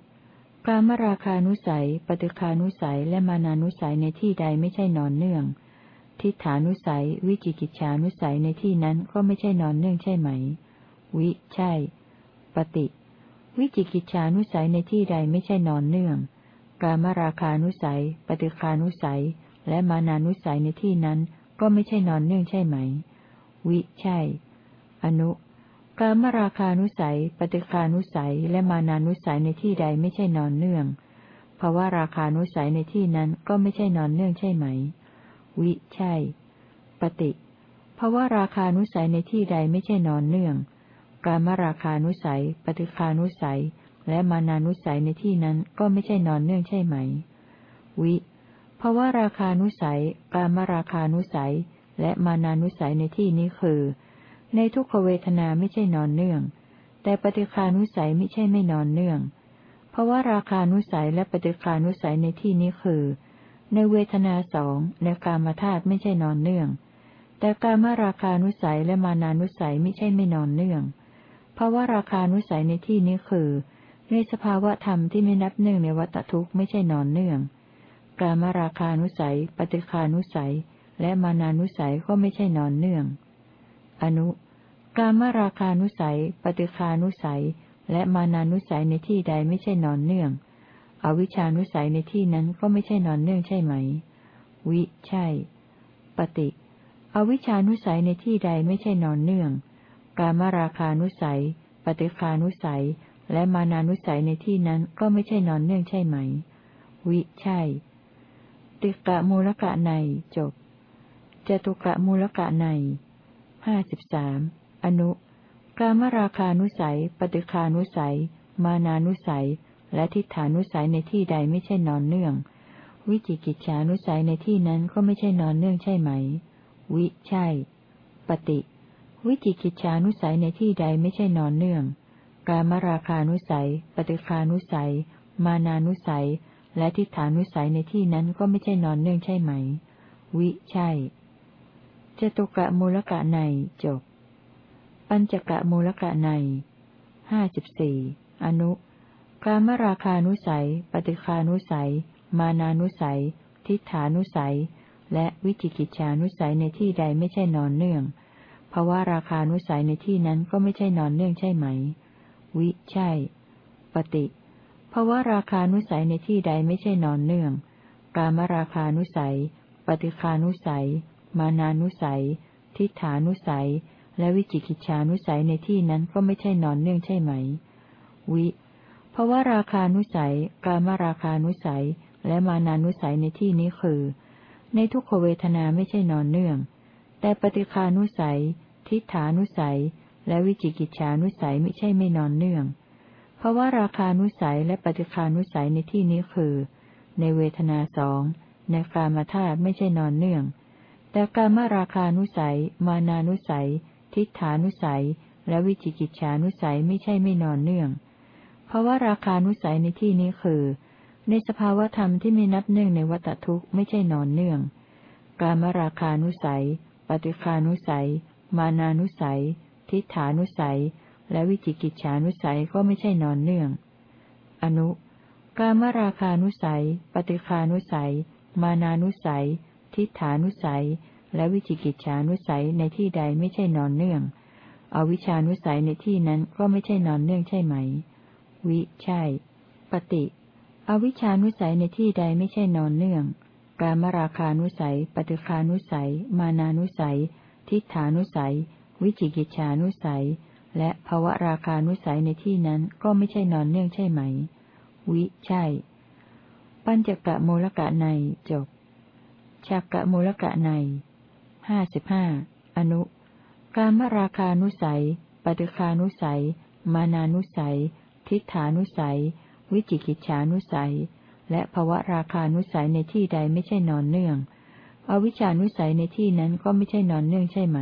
กามราคานุสัย ปฏิคานุสัย และมานานุสัยในที่ใดไม่ใช่นอนเนื่อง ทิฏฐานุสัย วิจิกิจฉานุสัยในที่นั้นก็ไม่ใช่นอนเนื่องใช่ไหม วิ ใช่ ปฏิ วิจิกิจฉานุสัยในที่ใดไม่ใช่นอนเนื่อง กามราคานุสัย ปฏิคานุสัย และมานานุสัยในที่นั้นก็ไม่ใช่นอนเนื่องใช่ไหม วิ ใช่ อนุ กามราคานุสัย ปฏิคานุสัย และมานานุสัยในที่ใดไม่ใช่นอนเนื่องเพราะว่าราคานุสัยในที่นั้นก็ไม่ใช่นอนเนื่องใช่ไหม วิ ใช่ ปฏิเพราะว่าราคานุสัยในที่ใดไม่ใช่นอนเนื่อง การมราคานุสัย ปฏิคานุสัย และมานานุสัยในที่นั้นก็ไม่ใช่นอนเนื่องใช่ไหม วิเพราะว่าราคานุสัย การมราคานุสัย และมานานุสัยในที่นี้คือ ในทุกขเวทนาไม่ใช่นอนเนื่อง แต่ปฏิคานุสัยไม่ใช่ไม่นอนเนื่อง เพราะว่าราคานุสัยและปฏิคานุสัยในที่นี้คือ ในเวทนาสองในกามธาตุไม่ใช่นอนเนื่อง แต่กามราคานุสัยและมานานุสัยไม่ใช่ไม่นอนเนื่อง เพราะว่าราคานุสัยในที่นี้คือ ในสภาวะธรรมที่ไม่นับเนื่องในวัตทุกข์ไม่ใช่นอนเนื่อง กามราคานุสัย ปฏิคานุสัย และมานานุสัยก็ไม่ใช่นอนเนื่อง อนุ การมราคานุสัย ปฏิคานุสัย และมานานุสัยในที่ใดไม่ใช่นอนเนื่อง อวิชานุสัยในที่นั้นก็ไม่ใช่นอนเนื่องใช่ไหม วิ ใช่ ปฏิ อวิชานุสัยในที่ใดไม่ใช่นอนเนื่อง การมราคานุสัย ปฏิคานุสัย และมานานุสัยในที่นั้นก็ไม่ใช่นอนเนื่องใช่ไหม วิ ใช่ ติกะมูลกะในจบจตุกะมูลกะในห้าสิบสาม อนุ กามราคานุสัย ปฏิคานุสัย มานานุสัย และทิฏฐานุสัยในที่ใดไม่ใช่นอนเนื่อง วิจิกิจฉานุสัยในที่นั้นก็ไม่ใช่นอนเนื่องใช่ไหม วิใช่ ปฏิ วิจิกิจฉานุสัยในที่ใดไม่ใช่นอนเนื่อง กามราคานุสัย ปฏิคานุสัย มานานุสัย และทิฏฐานุสัยในที่นั้นก็ไม่ใช่นอนเนื่องใช่ไหม วิใช่จตุกะมูลกะในจบ ปัญจกะมูลกะในห้าสิบสี่อนุกามราคานุสัย ปฏิคานุสัย มานานุสัย ทิฏฐานุสัย และวิจิกิจฉานุสัยในที่ใดไม่ใช่นอนเนื่อง เพราะว่าราคานุสัยในที่นั้นก็ไม่ใช่นอนเนื่องใช่ไหม วิใช่ ปฏิเพราะว่าราคานุสัยในที่ใดไม่ใช่นอนเนื่อง กามราคานุสัย ปฏิคานุสัย มานานุสัย ทิฏฐานุสัย และวิจิกิจฉานุสัยในที่นั้นก็ไม่ใช่นอนเนื่องใช่ไหม วิเพราะว่าราคานุสัย กามราคานุสัย และมานานุสัยในที่นี้คือ ในทุกขเวทนาไม่ใช่นอนเนื่อง แต่ปฏิคานุสัย ทิฏฐานุสัย และวิจิกิจฉานุสัยไม่ใช่ไม่นอนเนื่องเพราะว่าราคานุสัยและปฏิคานุสัยในที่นี้คือ ในเวทนาสองในกามธาตุไม่ใช่นอนเนื่อง แต่การมราคานุสัย มานานุสัย ทิฏฐานุสัย และวิจิกิจฉานุสัยไม่ใช่ไม่นอนเนื่องเพราะว่าราคานุสัยในที่นี้คือ ในสภาวธรรมที่ไม่นับเนื่องในวัตทุกข์ไม่ใช่นอนเนื่อง การมราคานุสัย ปฏิคานุสัย มานานุสัย ทิฏฐานุสัย และวิจิกิจฉานุสัยก็ไม่ใช่นอนเนื่อง อนุ การมราคานุสัย ปฏิคานุสัย มานานุสัย ทิฏฐานุสัย และวิจิกิจฉานุสัยในที่ใดไม่ใช่นอนเนื่อง อวิชานุสัยในที่นั้นก็ไม่ใช่นอนเนื่องใช่ไหม วิ ใช่ ปฏิ อวิชานุสัยในที่ใดไม่ใช่นอนเนื่อง การมราคานุสัย ปฏิคานุสัย มานานุสัย ทิฏฐานุสัย วิจิกิจฉานุสัย และภวราคานุสัยในที่นั้นก็ไม่ใช่นอนเนื่องใช่ไหม วิ ใช่ ปัญจกะมูลกะในจบชักกะมูลกะใน ห้าสิบห้าอนุ การมราคานุสัย ปฏิคานุสัย มานานุสัย ทิฏฐานุสัย วิจิกิจฉานุสัย และภวะราคานุสัยในที่ใดไม่ใช่นอนเนื่อง อวิชานุสัยในที่นั้นก็ไม่ใช่นอนเนื่องใช่ไหม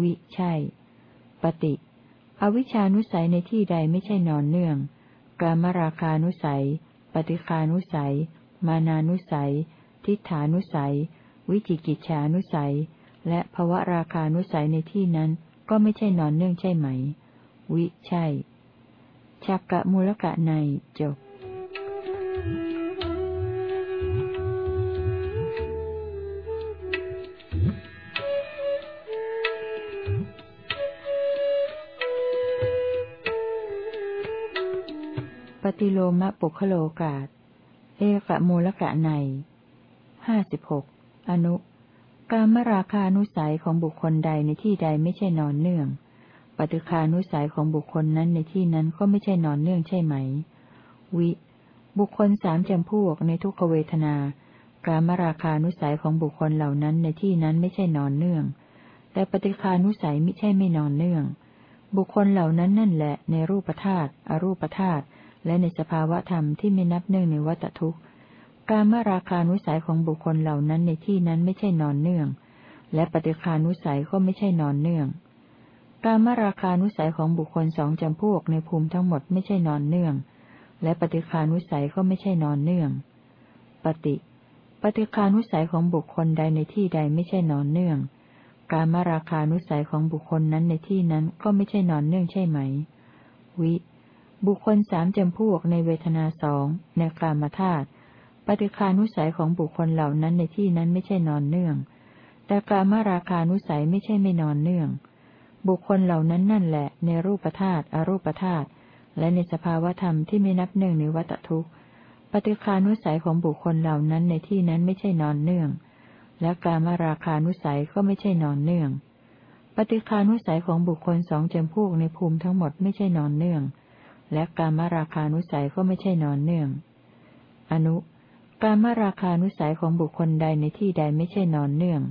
วิใช่ ปฏิ อวิชานุสัยในที่ใดไม่ใช่นอนเนื่อง กามราคานุสัย ปฏิคานุสัย มานานุสัย ทิฏฐานุสัย วิจิกิจฉานุสัย และภวราคานุสัยในที่นั้นก็ไม่ใช่นอนเนื่องใช่ไหม วิใช่ชักกะมูลกะในจบปฏิโลมะปุคโลกาต เอกะมูลกะในห้าสิบหก อนุ การมราคานุสัยของบุคคลใดในที่ใดไม่ใช่นอนเนื่อง ปฏิคานุสัยของบุคคลนั้นในที่นั้นก็ไม่ใช่นอนเนื่องใช่ไหม วิ บุคคลสามจำพวกในทุกขเวทนา การมราคานุสัยของบุคคลเหล่านั้นในที่นั้นไม่ใช่นอนเนื่อง แต่ปฏิคานุสัยไม่ใช่ไม่นอนเนื่อง บุคคลเหล่านั้นนั่นแหละในรูปธาตุอรูปธาตุและในสภาวะธรรมที่ไม่นับเนื่องในวัตทุกข์ การมราคานุสัยของบุคคลเหล่านั้นในที่นั้นไม่ใช่นอนเนื่อง และปฏิคานุสัยก็ไม่ใช่นอนเนื่อง การมราคานุสัยของบุคคลสองจำพวกในภูมิทั้งหมดไม่ใช่นอนเนื่อง และปฏิคานุสัยก็ไม่ใช่นอนเนื่อง ปฏิ ปฏิคานุสัยของบุคคลใดในที่ใดไม่ใช่นอนเนื่อง การมราคานุสัยของบุคคลนั้นในที่นั้นก็ไม่ใช่นอนเนื่องใช่ไหม วิ บุคคลสามจำพวกในเวทนาสองในกามธาตุ ปฏิคานุสัยของบุคคลเหล่านั้นในที่นั้นไม่ใช่นอนเนื่อง แต่กามราคานุสัยไม่ใช่ไม่นอนเนื่อง บุคคลเหล่านั้นนั่นแหละ ในรูปธาตุอรูปธาตุและในสภาวธรรมที่ไม่นับหนึ่งในวัตทุกข์ ปฏิคานุสัยของบุคคลเหล่านั้นในที่นั้นไม่ใช่นอนเนื่อง และกามราคานุสัยก็ไม่ใช่นอนเนื่อง ปฏิคานุสัยของบุคคลสองจำพวกในภูมิทั้งหมดไม่ใช่นอนเนื่อง และการมราคานุสัยก็ไม่ใช่นอนเนื่อง อนุ การมราคานุสัยของบุคคลใดในที่ใดไม่ใช่นอนเนื่อง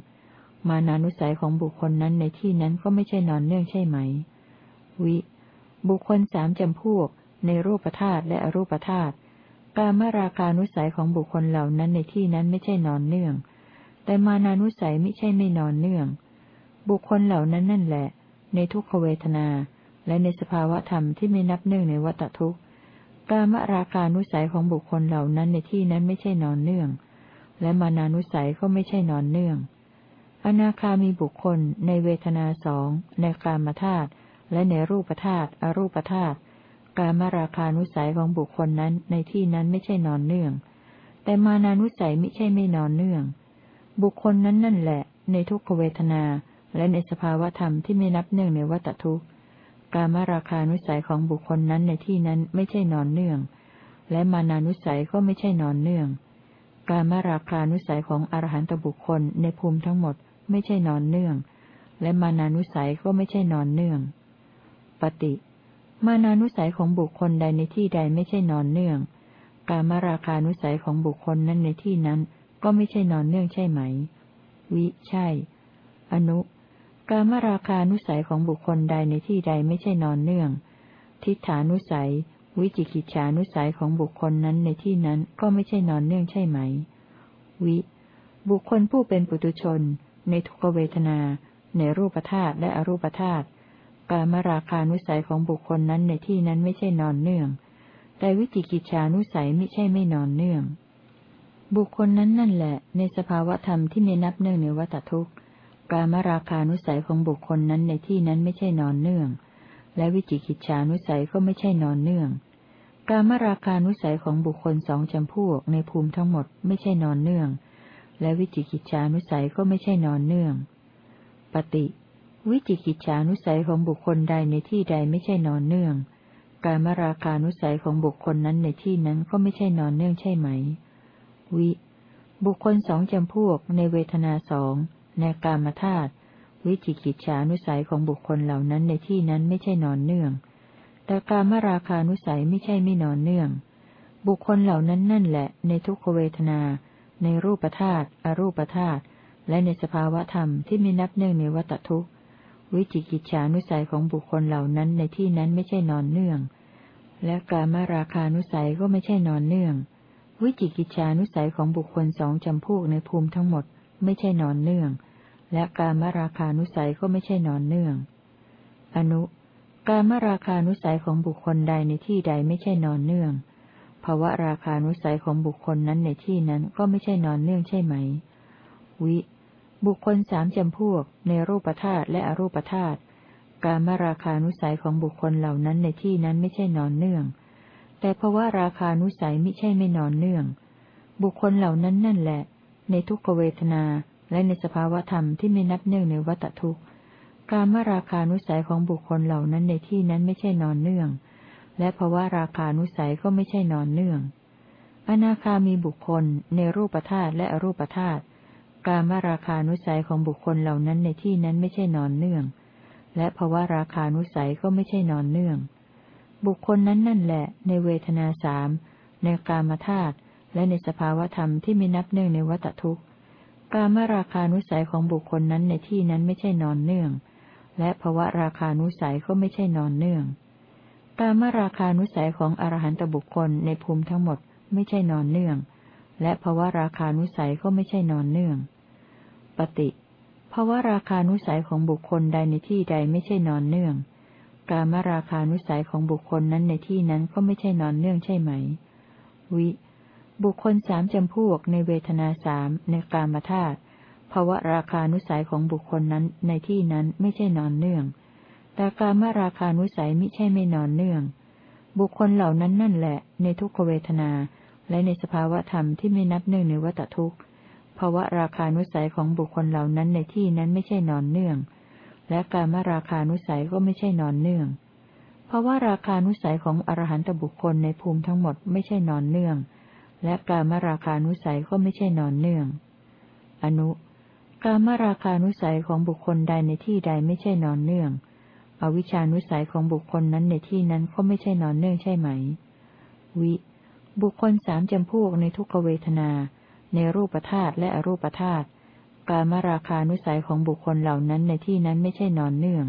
มานานุสัยของบุคคลนั้นในที่นั้นก็ไม่ใช่นอนเนื่องใช่ไหม วิ บุคคลสามจำพวก ในรูปธาตุและอรูปธาตุการมราคานุสัยของบุคคลเหล่านั้นในที่นั้นไม่ใช่นอนเนื่อง แต่มานานุสัยไม่ใช่ไม่นอนเนื่อง บุคคลเหล่านั้นนั่นแหละ ในทุกขเวทนา และในสภาวะธรรมที่ไม่นับเนื่องในวัตทุกข์ การมราคานุสัยของบุคคลเหล่านั้นในที่นั้นไม่ใช่นอนเนื่อง และมานานุสัยก็ไม่ใช่นอนเนื่อง อนาคามีบุคคลในเวทนาสองในกามธาตุและในรูปธาตุอรูปธาตุการมราคานุสัยของบุคคลนั้นในที่นั้นไม่ใช่นอนเนื่อง แต่มานานุสัยไม่ใช่ไม่นอนเนื่อง บุคคลนั้นนั่นแหละ ในทุกขเวทนา และในสภาวธรรมที่ไม่นับเนื่องในวัตทุกข์ การมราคานุสัยของบุคคลนั้นในที่นั้นไม่ใช่นอนเนื่อง และมานานุสัยก็ไม่ใช่นอนเนื่อง การมราคานุสัยของอรหันตบุคคลในภูมิทั้งหมดไม่ใช่นอนเนื่อง และมานานุสัยก็ไม่ใช่นอนเนื่อง ปฏิ มานานุสัยของบุคคลใดในที่ใดไม่ใช่นอนเนื่อง การมราคานุสัยของบุคคลนั้นในที่นั้นก็ไม่ใช่นอนเนื่องใช่ไหม วิ ใช่ อนุ การมราคานุสัยของบุคคลใดในที่ใดไม่ใช่นอนเนื่อง ทิฏฐานุสัย วิจิกิจฉานุสัยของบุคคลนั้นในที่นั้นก็ไม่ใช่นอนเนื่องใช่ไหม วิ บุคคลผู้เป็นปุตุชน ในทุกเวทนา ในรูปธาตุและอรูปธาตุการมราคานุสัยของบุคคลนั้นในที่นั้นไม่ใช่นอนเนื่อง แต่วิจิกิจฉานุสัยไม่ใช่ไม่นอนเนื่อง บุคคลนั้นนั่นแหละ ในสภาวะธรรมที่ไม่นับเนื่องในวัตทุกข์ การมราคานุสัยของบุคคลนั้นในที่นั้นไม่ใช่นอนเนื่อง และวิจิกิจฉานุสัยก็ไม่ใช่นอนเนื่อง การมราคานุสัยของบุคคลสองจำพวกในภูมิทั้งหมดไม่ใช่นอนเนื่อง และวิจิกิจฉานุสัยก็ไม่ใช่นอนเนื่อง ปฏิ วิจิกิจฉานุสัยของบุคคลใดในที่ใดไม่ใช่นอนเนื่อง การมราคานุสัยของบุคคลนั้นในที่นั้นก็ไม่ใช่นอนเนื่องใช่ไหม วิ บุคคลสองจำพวกในเวทนาสอง ในกามธาตุวิจิกิจฉานุสัยของบุคคลเหล่านั้นในที่นั้นไม่ใช่นอนเนื่อง แต่การมราคานุสัยไม่ใช่ไม่นอนเนื่อง บุคคลเหล่านั้นนั่นแหละ ในทุกขเวทนา ในรูปธาตุอรูปธาตุและในสภาวะธรรมที่มีนับเนื่องในวัตทุกวิจิกิจฉานุสัยของบุคคลเหล่านั้นในที่นั้นไม่ใช่นอนเนื่อง และการมาราคานุสัยก็ไม่ใช่นอนเนื่อง วิจิกิจฉานุสัยของบุคคลสองจำพวกในภูมิทั้งหมด ไม่ใช่นอนเนื่อง และการมาราคานุสัยก็ไม่ใช่นอนเนื่อง อนุ การมาราคานุสัยของบุคคลใดในที่ใดไม่ใช่นอนเนื่องภาวะราคานุสัยของบุคคลนั้นในที่นั้นก็ไม่ใช่นอนเนื่องใช่ไหม วิ บุคคลสามจำพวก ในรูปธาตุและอรูปธาตุการมาราคานุสัยของบุคคลเหล่านั้นในที่นั้นไม่ใช่นอนเนื่อง แต่เพราว่าราคานุสัยไม่ใช่ไม่นอนเนื่อง บุคคลเหล่านั้นนั่นแหละ ในทุกขเวทนา และในสภาวธรรมที่ไม่นับเนื่องในวัตทุกข์ การมราคานุสัยของบุคคลเหล่านั้นในที่นั้นไม่ใช่นอนเนื่อง และภาวะราคานุสัยก็ไม่ใช่นอนเนื่อง อนาคามีบุคคลในรูปธาตุและอรูปธาตุ การมราคานุสัยของบุคคลเหล่านั้นในที่นั้นไม่ใช่นอนเนื่อง และภาวะราคานุสัยก็ไม่ใช่นอนเนื่อง บุคคลนั้นนั่นแหละ ในเวทนาสามในกามธาตุและในสภาวธรรมที่ไม่นับเนื่องในวัตทุกข์ การมราคานุสัยของบุคคลนั้นในที่นั้นไม่ใช่นอนเนื่อง และภาวะราคานุสัยก็ไม่ใช่นอนเนื่อง การมราคานุสัยของอรหันตบุคคลในภูมิทั้งหมดไม่ใช่นอนเนื่อง และภาวะราคานุสัยก็ไม่ใช่นอนเนื่อง ปฏิภาวราคานุสัยของบุคคลใดในที่ใดไม่ใช่นอนเนื่อง กามราคานุสัยของบุคคลนั้นในที่นั้นก็ไม่ใช่นอนเนื่องใช่ไหม วิ บุคคลสามจำพวกในเวทนาสามในกามธาตุภาวะราคานุสัยของบุคคลนั้นในที่นั้นไม่ใช่นอนเนื่อง แต่การมราคานุสัยไม่ใช่ไม่นอนเนื่อง บุคคลเหล่านั้นนั่นแหละ ในทุกขเวทนา และในสภาวะธรรมที่ไม่นับเนื่องในวัตทุกข์ภาวะราคานุสัยของบุคคลเหล่านั้นในที่นั้นไม่ใช่นอนเนื่อง และการมราคานุสัยก็ไม่ใช่นอนเนื่องเพราว่าราคานุสัยของอรหันตบุคคลในภูมิทั้งหมดไม่ใช่นอนเนื่อง และการมราคานุสัยก็ไม่ใช่นอนเนื่อง อนุ การมราคานุสัยของบุคคลใดในที่ใดไม่ใช่นอนเนื่อง อวิชานุสัยของบุคคลนั้นในที่นั้นก็ไม่ใช่นอนเนื่องใช่ไหม วิ บุคคลสามจำพวกในทุกเวทนา ในรูปธาตุและอรูปธาตุการมราคานุสัยของบุคคลเหล่านั้นในที่นั้นไม่ใช่นอนเนื่อง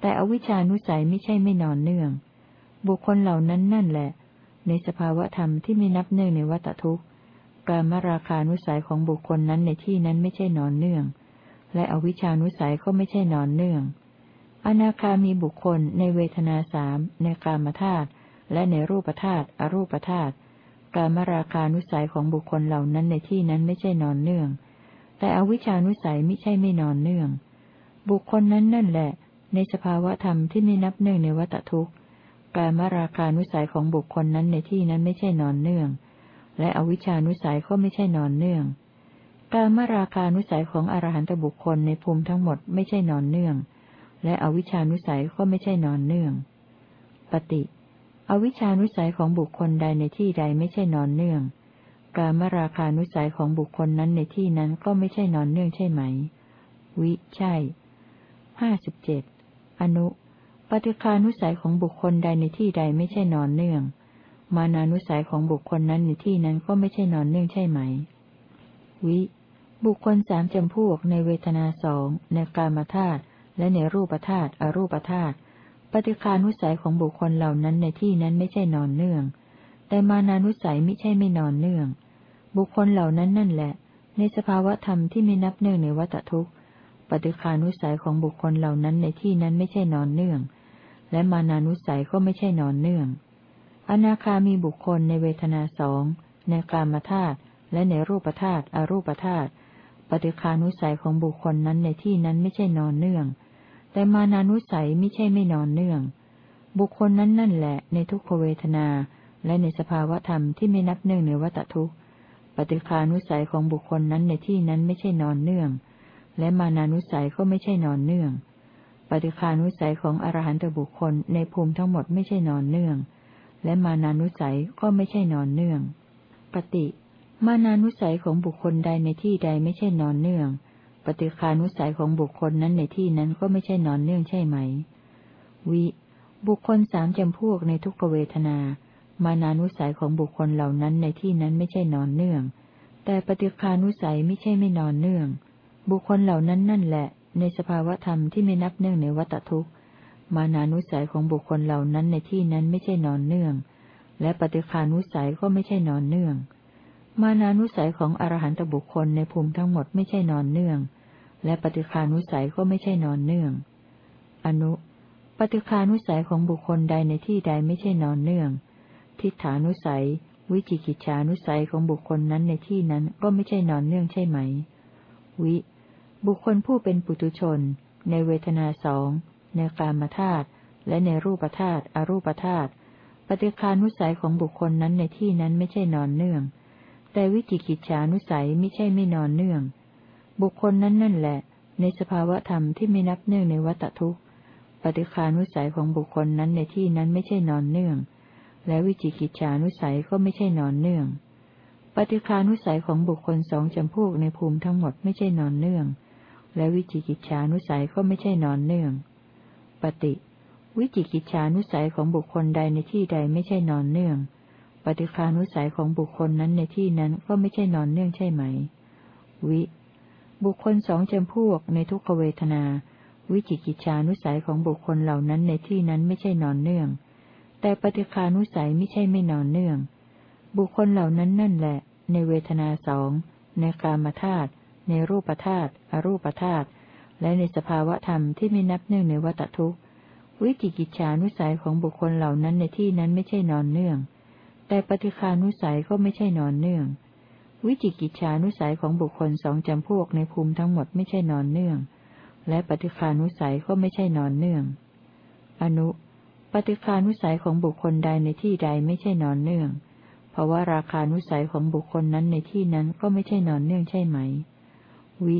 แต่อวิชานุสัยไม่ใช่ไม่นอนเนื่อง บุคคลเหล่านั้นนั่นแหละ ในสภาวธรรมที่ไม่นับเนื่องในวัตทุกข์ การมราคานุสัยของบุคคลนั้นในที่นั้นไม่ใช่นอนเนื่อง และอวิชานุสัยก็ไม่ใช่นอนเนื่อง อนาคามีบุคคลในเวทนาสามในกามธาตุและในรูปธาตุอรูปธาตุการมราคานุสัยของบุคคลเหล่านั้นในที่นั้นไม่ใช่นอนเนื่อง แต่อวิชานุสัยไม่ใช่ไม่นอนเนื่อง บุคคลนั้นนั่นแหละ ในสภาวะธรรมที่ไม่นับเนื่องในวัตทุกข์ การมราคานุสัยของบุคคลนั้นในที่นั้นไม่ใช่นอนเนื่อง และอวิชานุสัยก็ไม่ใช่นอนเนื่อง การมราคานุสัยของอรหันตบุคคลในภูมิทั้งหมดไม่ใช่นอนเนื่อง และอวิชานุสัยก็ไม่ใช่นอนเนื่อง ปฏิ อวิชานุสัยของบุคคลใดในที่ใดไม่ใช่นอนเนื่อง การมราคานุสัยของบุคคลนั้นในที่นั้นก็ไม่ใช่นอนเนื่องใช่ไหม วิ ใช่ห้าสิบเจ็ดอนุ ปฏิคานุสัยของบุคคลใดในที่ใดไม่ใช่นอนเนื่อง มานานุสัยของบุคคลนั้นในที่นั้นก็ไม่ใช่นอนเนื่องใช่ไหม วิ บุคคลสามจำพวกในเวทนาสองในกามธาตุและในรูปธาตุอรูปธาตุปฏิคานุสัยของบุคคลเหล่านั้นในที่นั้นไม่ใช่นอนเนื่อง แต่มานานุสัยไม่ใช่ไม่นอนเนื่อง บุคคลเหล่านั้นนั่นแหละ ในสภาวะธรรมที่ไม่นับเนื่องในวัตทุกข์ ปฏิคานุสัยของบุคคลเหล่านั้นในที่นั้นไม่ใช่นอนเนื่อง และมานานุสัยก็ไม่ใช่นอนเนื่อง อนาคามีบุคคลในเวทนาสองในกามธาตุและในรูปธาตุอรูปธาตุปฏิคานุสัยของบุคคลนั้นในที่นั้นไม่ใช่นอนเนื่อง แต่มานานุสัยไม่ใช่ไม่นอนเนื่อง บุคคลนั้นนั่นแหละในทุกขเวทนา และในสภาวธรรมที่ไม่นับเนื่องในวัตทุกปฏิคานุสัยของบุคคลนั้นในที่นั้นไม่ใช่นอนเนื่อง และมานานุสัยก็ไม่ใช่นอนเนื่อง ปฏิคานุสัยของอรหันตบุคคลในภูมิทั้งหมดไม่ใช่นอนเนื่อง และมานานุสัยก็ไม่ใช่นอนเนื่อง ปฏิ มานานุสัยของบุคคลใดในที่ใดไม่ใช่นอนเนื่อง ปฏิคานุสัยของบุคคลนั้นในที่นั้นก็ไม่ใช่นอนเนื่องใช่ไหม วิ บุคคลสามจำพวกในทุกขเวทนา มานานุสัยของบุคคลเหล่านั้นในที่นั้นไม่ใช่นอนเนื่อง แต่ปฏิคานุสัยไม่ใช่ไม่นอนเนื่อง บุคคลเหล่านั้นนั่นแหละ ในสภาวธรรมที่ไม่นับเนื่องในวัตทุกข์ มานานุสัยของบุคคลเหล่านั้นในที่นั้นไม่ใช่นอนเนื่อง และปฏิคานุสัยก็ไม่ใช่นอนเนื่อง มานานุสัยของอรหันตบุคคลในภูมิทั้งหมดไม่ใช่นอนเนื่อง และปฏิคานุสัยก็ไม่ใช่นอนเนื่อง อนุ ปฏิคานุสัยของบุคคลใดในที่ใดไม่ใช่นอนเนื่อง ทิฏฐานุสัย วิจิกิจฉานุสัยของบุคคลนั้นในที่นั้นก็ไม่ใช่นอนเนื่องใช่ไหม วิ บุคคลผู้เป็นปุตุชน ในเวทนาสองในกามธาตุและในรูปธาตุอรูปธาตุปฏิคานุสัยของบุคคลนั้นในที่นั้นไม่ใช่นอนเนื่อง แต่วิจิกิจฉานุสัยไม่ใช่ไม่นอนเนื่อง บุคคลนั้นนั่นแหละ ในสภาวะธรรมที่ไม่นับเนื่องในวัตทุกข์ปฏิคานุสัยของบุคคลนั้นในที่นั้นไม่ใช่นอนเนื่อง และวิจิกิจฉานุสัยก็ไม่ใช่นอนเนื่อง ปฏิคานุสัยของบุคคลสองจำพวกในภูมิทั้งหมดไม่ใช่นอนเนื่อง และวิจิกิจฉานุสัยก็ไม่ใช่นอนเนื่อง ปฏิ วิจิกิจฉานุสัยของบุคคลใดในที่ใดไม่ใช่นอนเนื่อง ปฏิคานุสัยของบุคคลนั้นในที่นั้นก็ไม่ใช่นอนเนื่องใช่ไหม วิ บุคคลสองจำพวกในทุกขเวทนา วิจิกิจานุสัยของบุคคลเหล่านั้นในที่นั้นไม่ใช่นอนเนื่อง แต่ปฏิคานุสัยไม่ใช่ไม่นอนเนื่อง บุคคลเหล่านั้นนั่นแหละ ในเวทนาสองในกามธาตุ ในรูปธาตุอรูปธาตุและในสภาวะธรรมที่ไม่นับเนื่องในวัตทุกวิจิกิจฉานุสัยของบุคคลเหล่านั้นในที่นั้นไม่ใช่นอนเนื่อง แต่ปฏิคานุสัยก็ไม่ใช่นอนเนื่อง วิจิกิจฉานุสัยของบุคคลสองจำพวกในภูมิทั้งหมดไม่ใช่นอนเนื่อง และปฏิคานุสัยก็ไม่ใช่นอนเนื่อง อนุ ปฏิคานุสัยของบุคคลใดในที่ใดไม่ใช่นอนเนื่อง เพราะว่าราคานุสัยของบุคคลนั้นในที่นั้นก็ไม่ใช่นอนเนื่องใช่ไหม วิ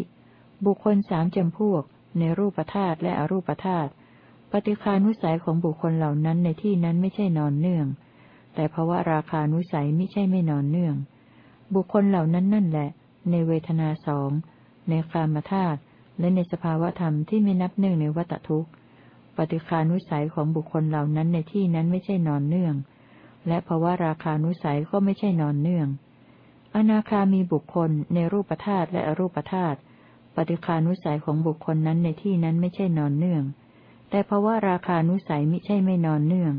บุคคลสามจำพวก ในรูปธาตุและอรูปธาตุปฏิคานุสัยของบุคคลเหล่านั้นในที่นั้นไม่ใช่นอนเนื่อง แต่ภาวะราคานุสัยไม่ใช่ไม่นอนเนื่อง บุคคลเหล่านั้นนั่นแหละ ในเวทนาสองในกามธาตุและในสภาวะธรรมที่ไม่นับเนื่องในวัตทุกข์ ปฏิคานุสัยของบุคคลเหล่านั้นในที่นั้นไม่ใช่นอนเนื่อง และภาวะราคานุสัยก็ไม่ใช่นอนเนื่อง อนาคามีบุคคลในรูปธาตุและอรูปธาตุปฏิคานุสัยของบุคคลนั้นในที่นั้นไม่ใช่นอนเนื่อง แต่ภาวะราคานุสัยไม่ใช่ไม่นอนเนื่อง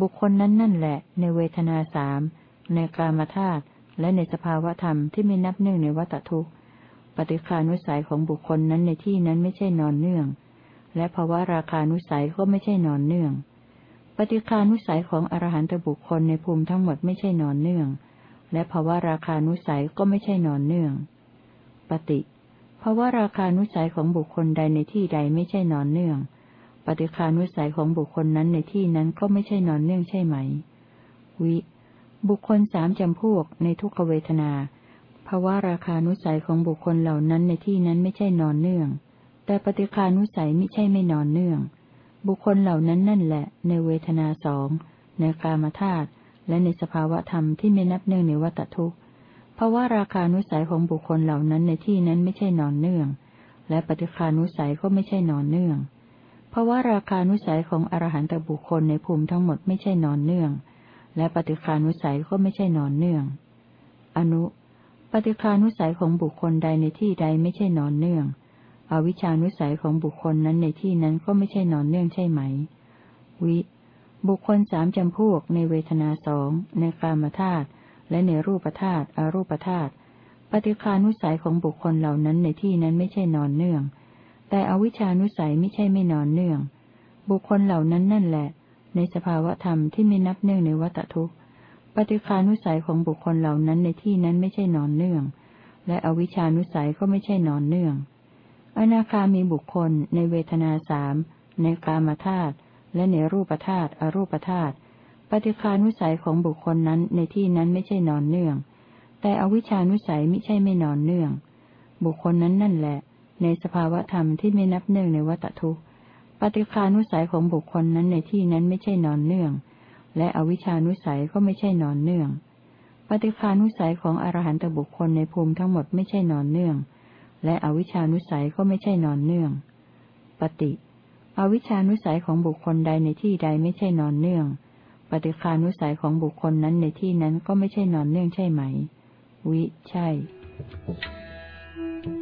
บุคคลนั้นนั่นแหละ ในเวทนาสามในกามธาตุและในสภาวธรรมที่ไม่นับเนื่องในวัตทุกปฏิคานุสัยของบุคคลนั้นในที่นั้นไม่ใช่นอนเนื่อง และภาวะราคานุสัยก็ไม่ใช่นอนเนื่อง ปฏิคานุสัยของอรหันตบุคคลในภูมิทั้งหมดไม่ใช่นอนเนื่อง และภาวะราคานุสัยก็ไม่ใช่นอนเนื่อง ปฏิภาวะราคานุสัยของบุคคลใดในที่ใดไม่ใช่นอนเนื่อง ปฏิคานุสัยของบุคคลนั้นในที่นั้นก็ไม่ใช่นอนเนื่องใช่ไหม วิ บุคคลสามจำพวกในทุกขเวทนาภาวะราคานุสัยของบุคคลเหล่านั้นในที่นั้นไม่ใช่นอนเนื่อง แต่ปฏิคานุสัยไม่ใช่ไม่นอนเนื่อง บุคคลเหล่านั้นนั่นแหละ ในเวทนาสองในกามธาตุ และในสภาวะธรรมที่ไม่นับเนื่องในวัตทุกข์ภาวะราคานุสัยของบุคคลเหล่านั้นในที่นั้นไม่ใช่นอนเนื่อง และปฏิคานุสัยก็ไม่ใช่นอนเนื่อง เพราะว่าราคานุสัยของอรหันตบุคคลในภูมิทั้งหมดไม่ใช่นอนเนื่อง และปฏิคานุสัยก็ไม่ใช่นอนเนื่อง อนุ ปฏิคานุสัยของบุคคลใดในที่ใดไม่ใช่นอนเนื่อง อวิชานุสัยของบุคคลนั้นในที่นั้นก็ไม่ใช่นอนเนื่องใช่ไหม วิ บุคคลสามจำพวกในเวทนาสองในกามธาตุและในรูปธาตุอรูปธาตุปฏิคานุสัยของบุคคลเหล่านั้นในที่นั้นไม่ใช่นอนเนื่อง แต่อวิชานุสัยไม่ใช่ไม่นอนเนื่อง บุคคลเหล่านั้นนั่นแหละ ในสภาวธรรมที่ไม่นับเนื่องในวัตทุกข์ปฏิคานุสัยของบุคคลเหล่านั้นในที่นั้นไม่ใช่นอนเนื่อง และอวิชานุสัยก็ไม่ใช่นอนเนื่อง อนาคามีบุคคลในเวทนาสามในกามธาตุ และในรูปธาตุอรูปธาตุปฏิคานุสัยของบุคคลนั้นในที่นั้นไม่ใช่นอนเนื่อง แต่อวิชานุสัยไม่ใช่ไม่นอนเนื่อง บุคคลนั้นนั่นแหละ ในสภาวะธรรมที่ไม่นับเนื่องในวัตทุกปฏิคานุสัยของบุคคลนั้นในที่นั้นไม่ใช่นอนเนื่อง และอวิชานุสัยก็ไม่ใช่นอนเนื่อง ปฏิคานุสัยของอรหันตบุคคลในภูมิทั้งหมดไม่ใช่นอนเนื่อง และอวิชานุสัยก็ไม่ใช่นอนเนื่อง ปฏิ อวิชานุสัยของบุคคลใดในที่ใดไม่ใช่นอนเนื่อง ปฏิคานุสัยของบุคคลนั้นในที่นั้นก็ไม่ใช่นอนเนื่องใช่ไหม วิ ใช่ Thank you.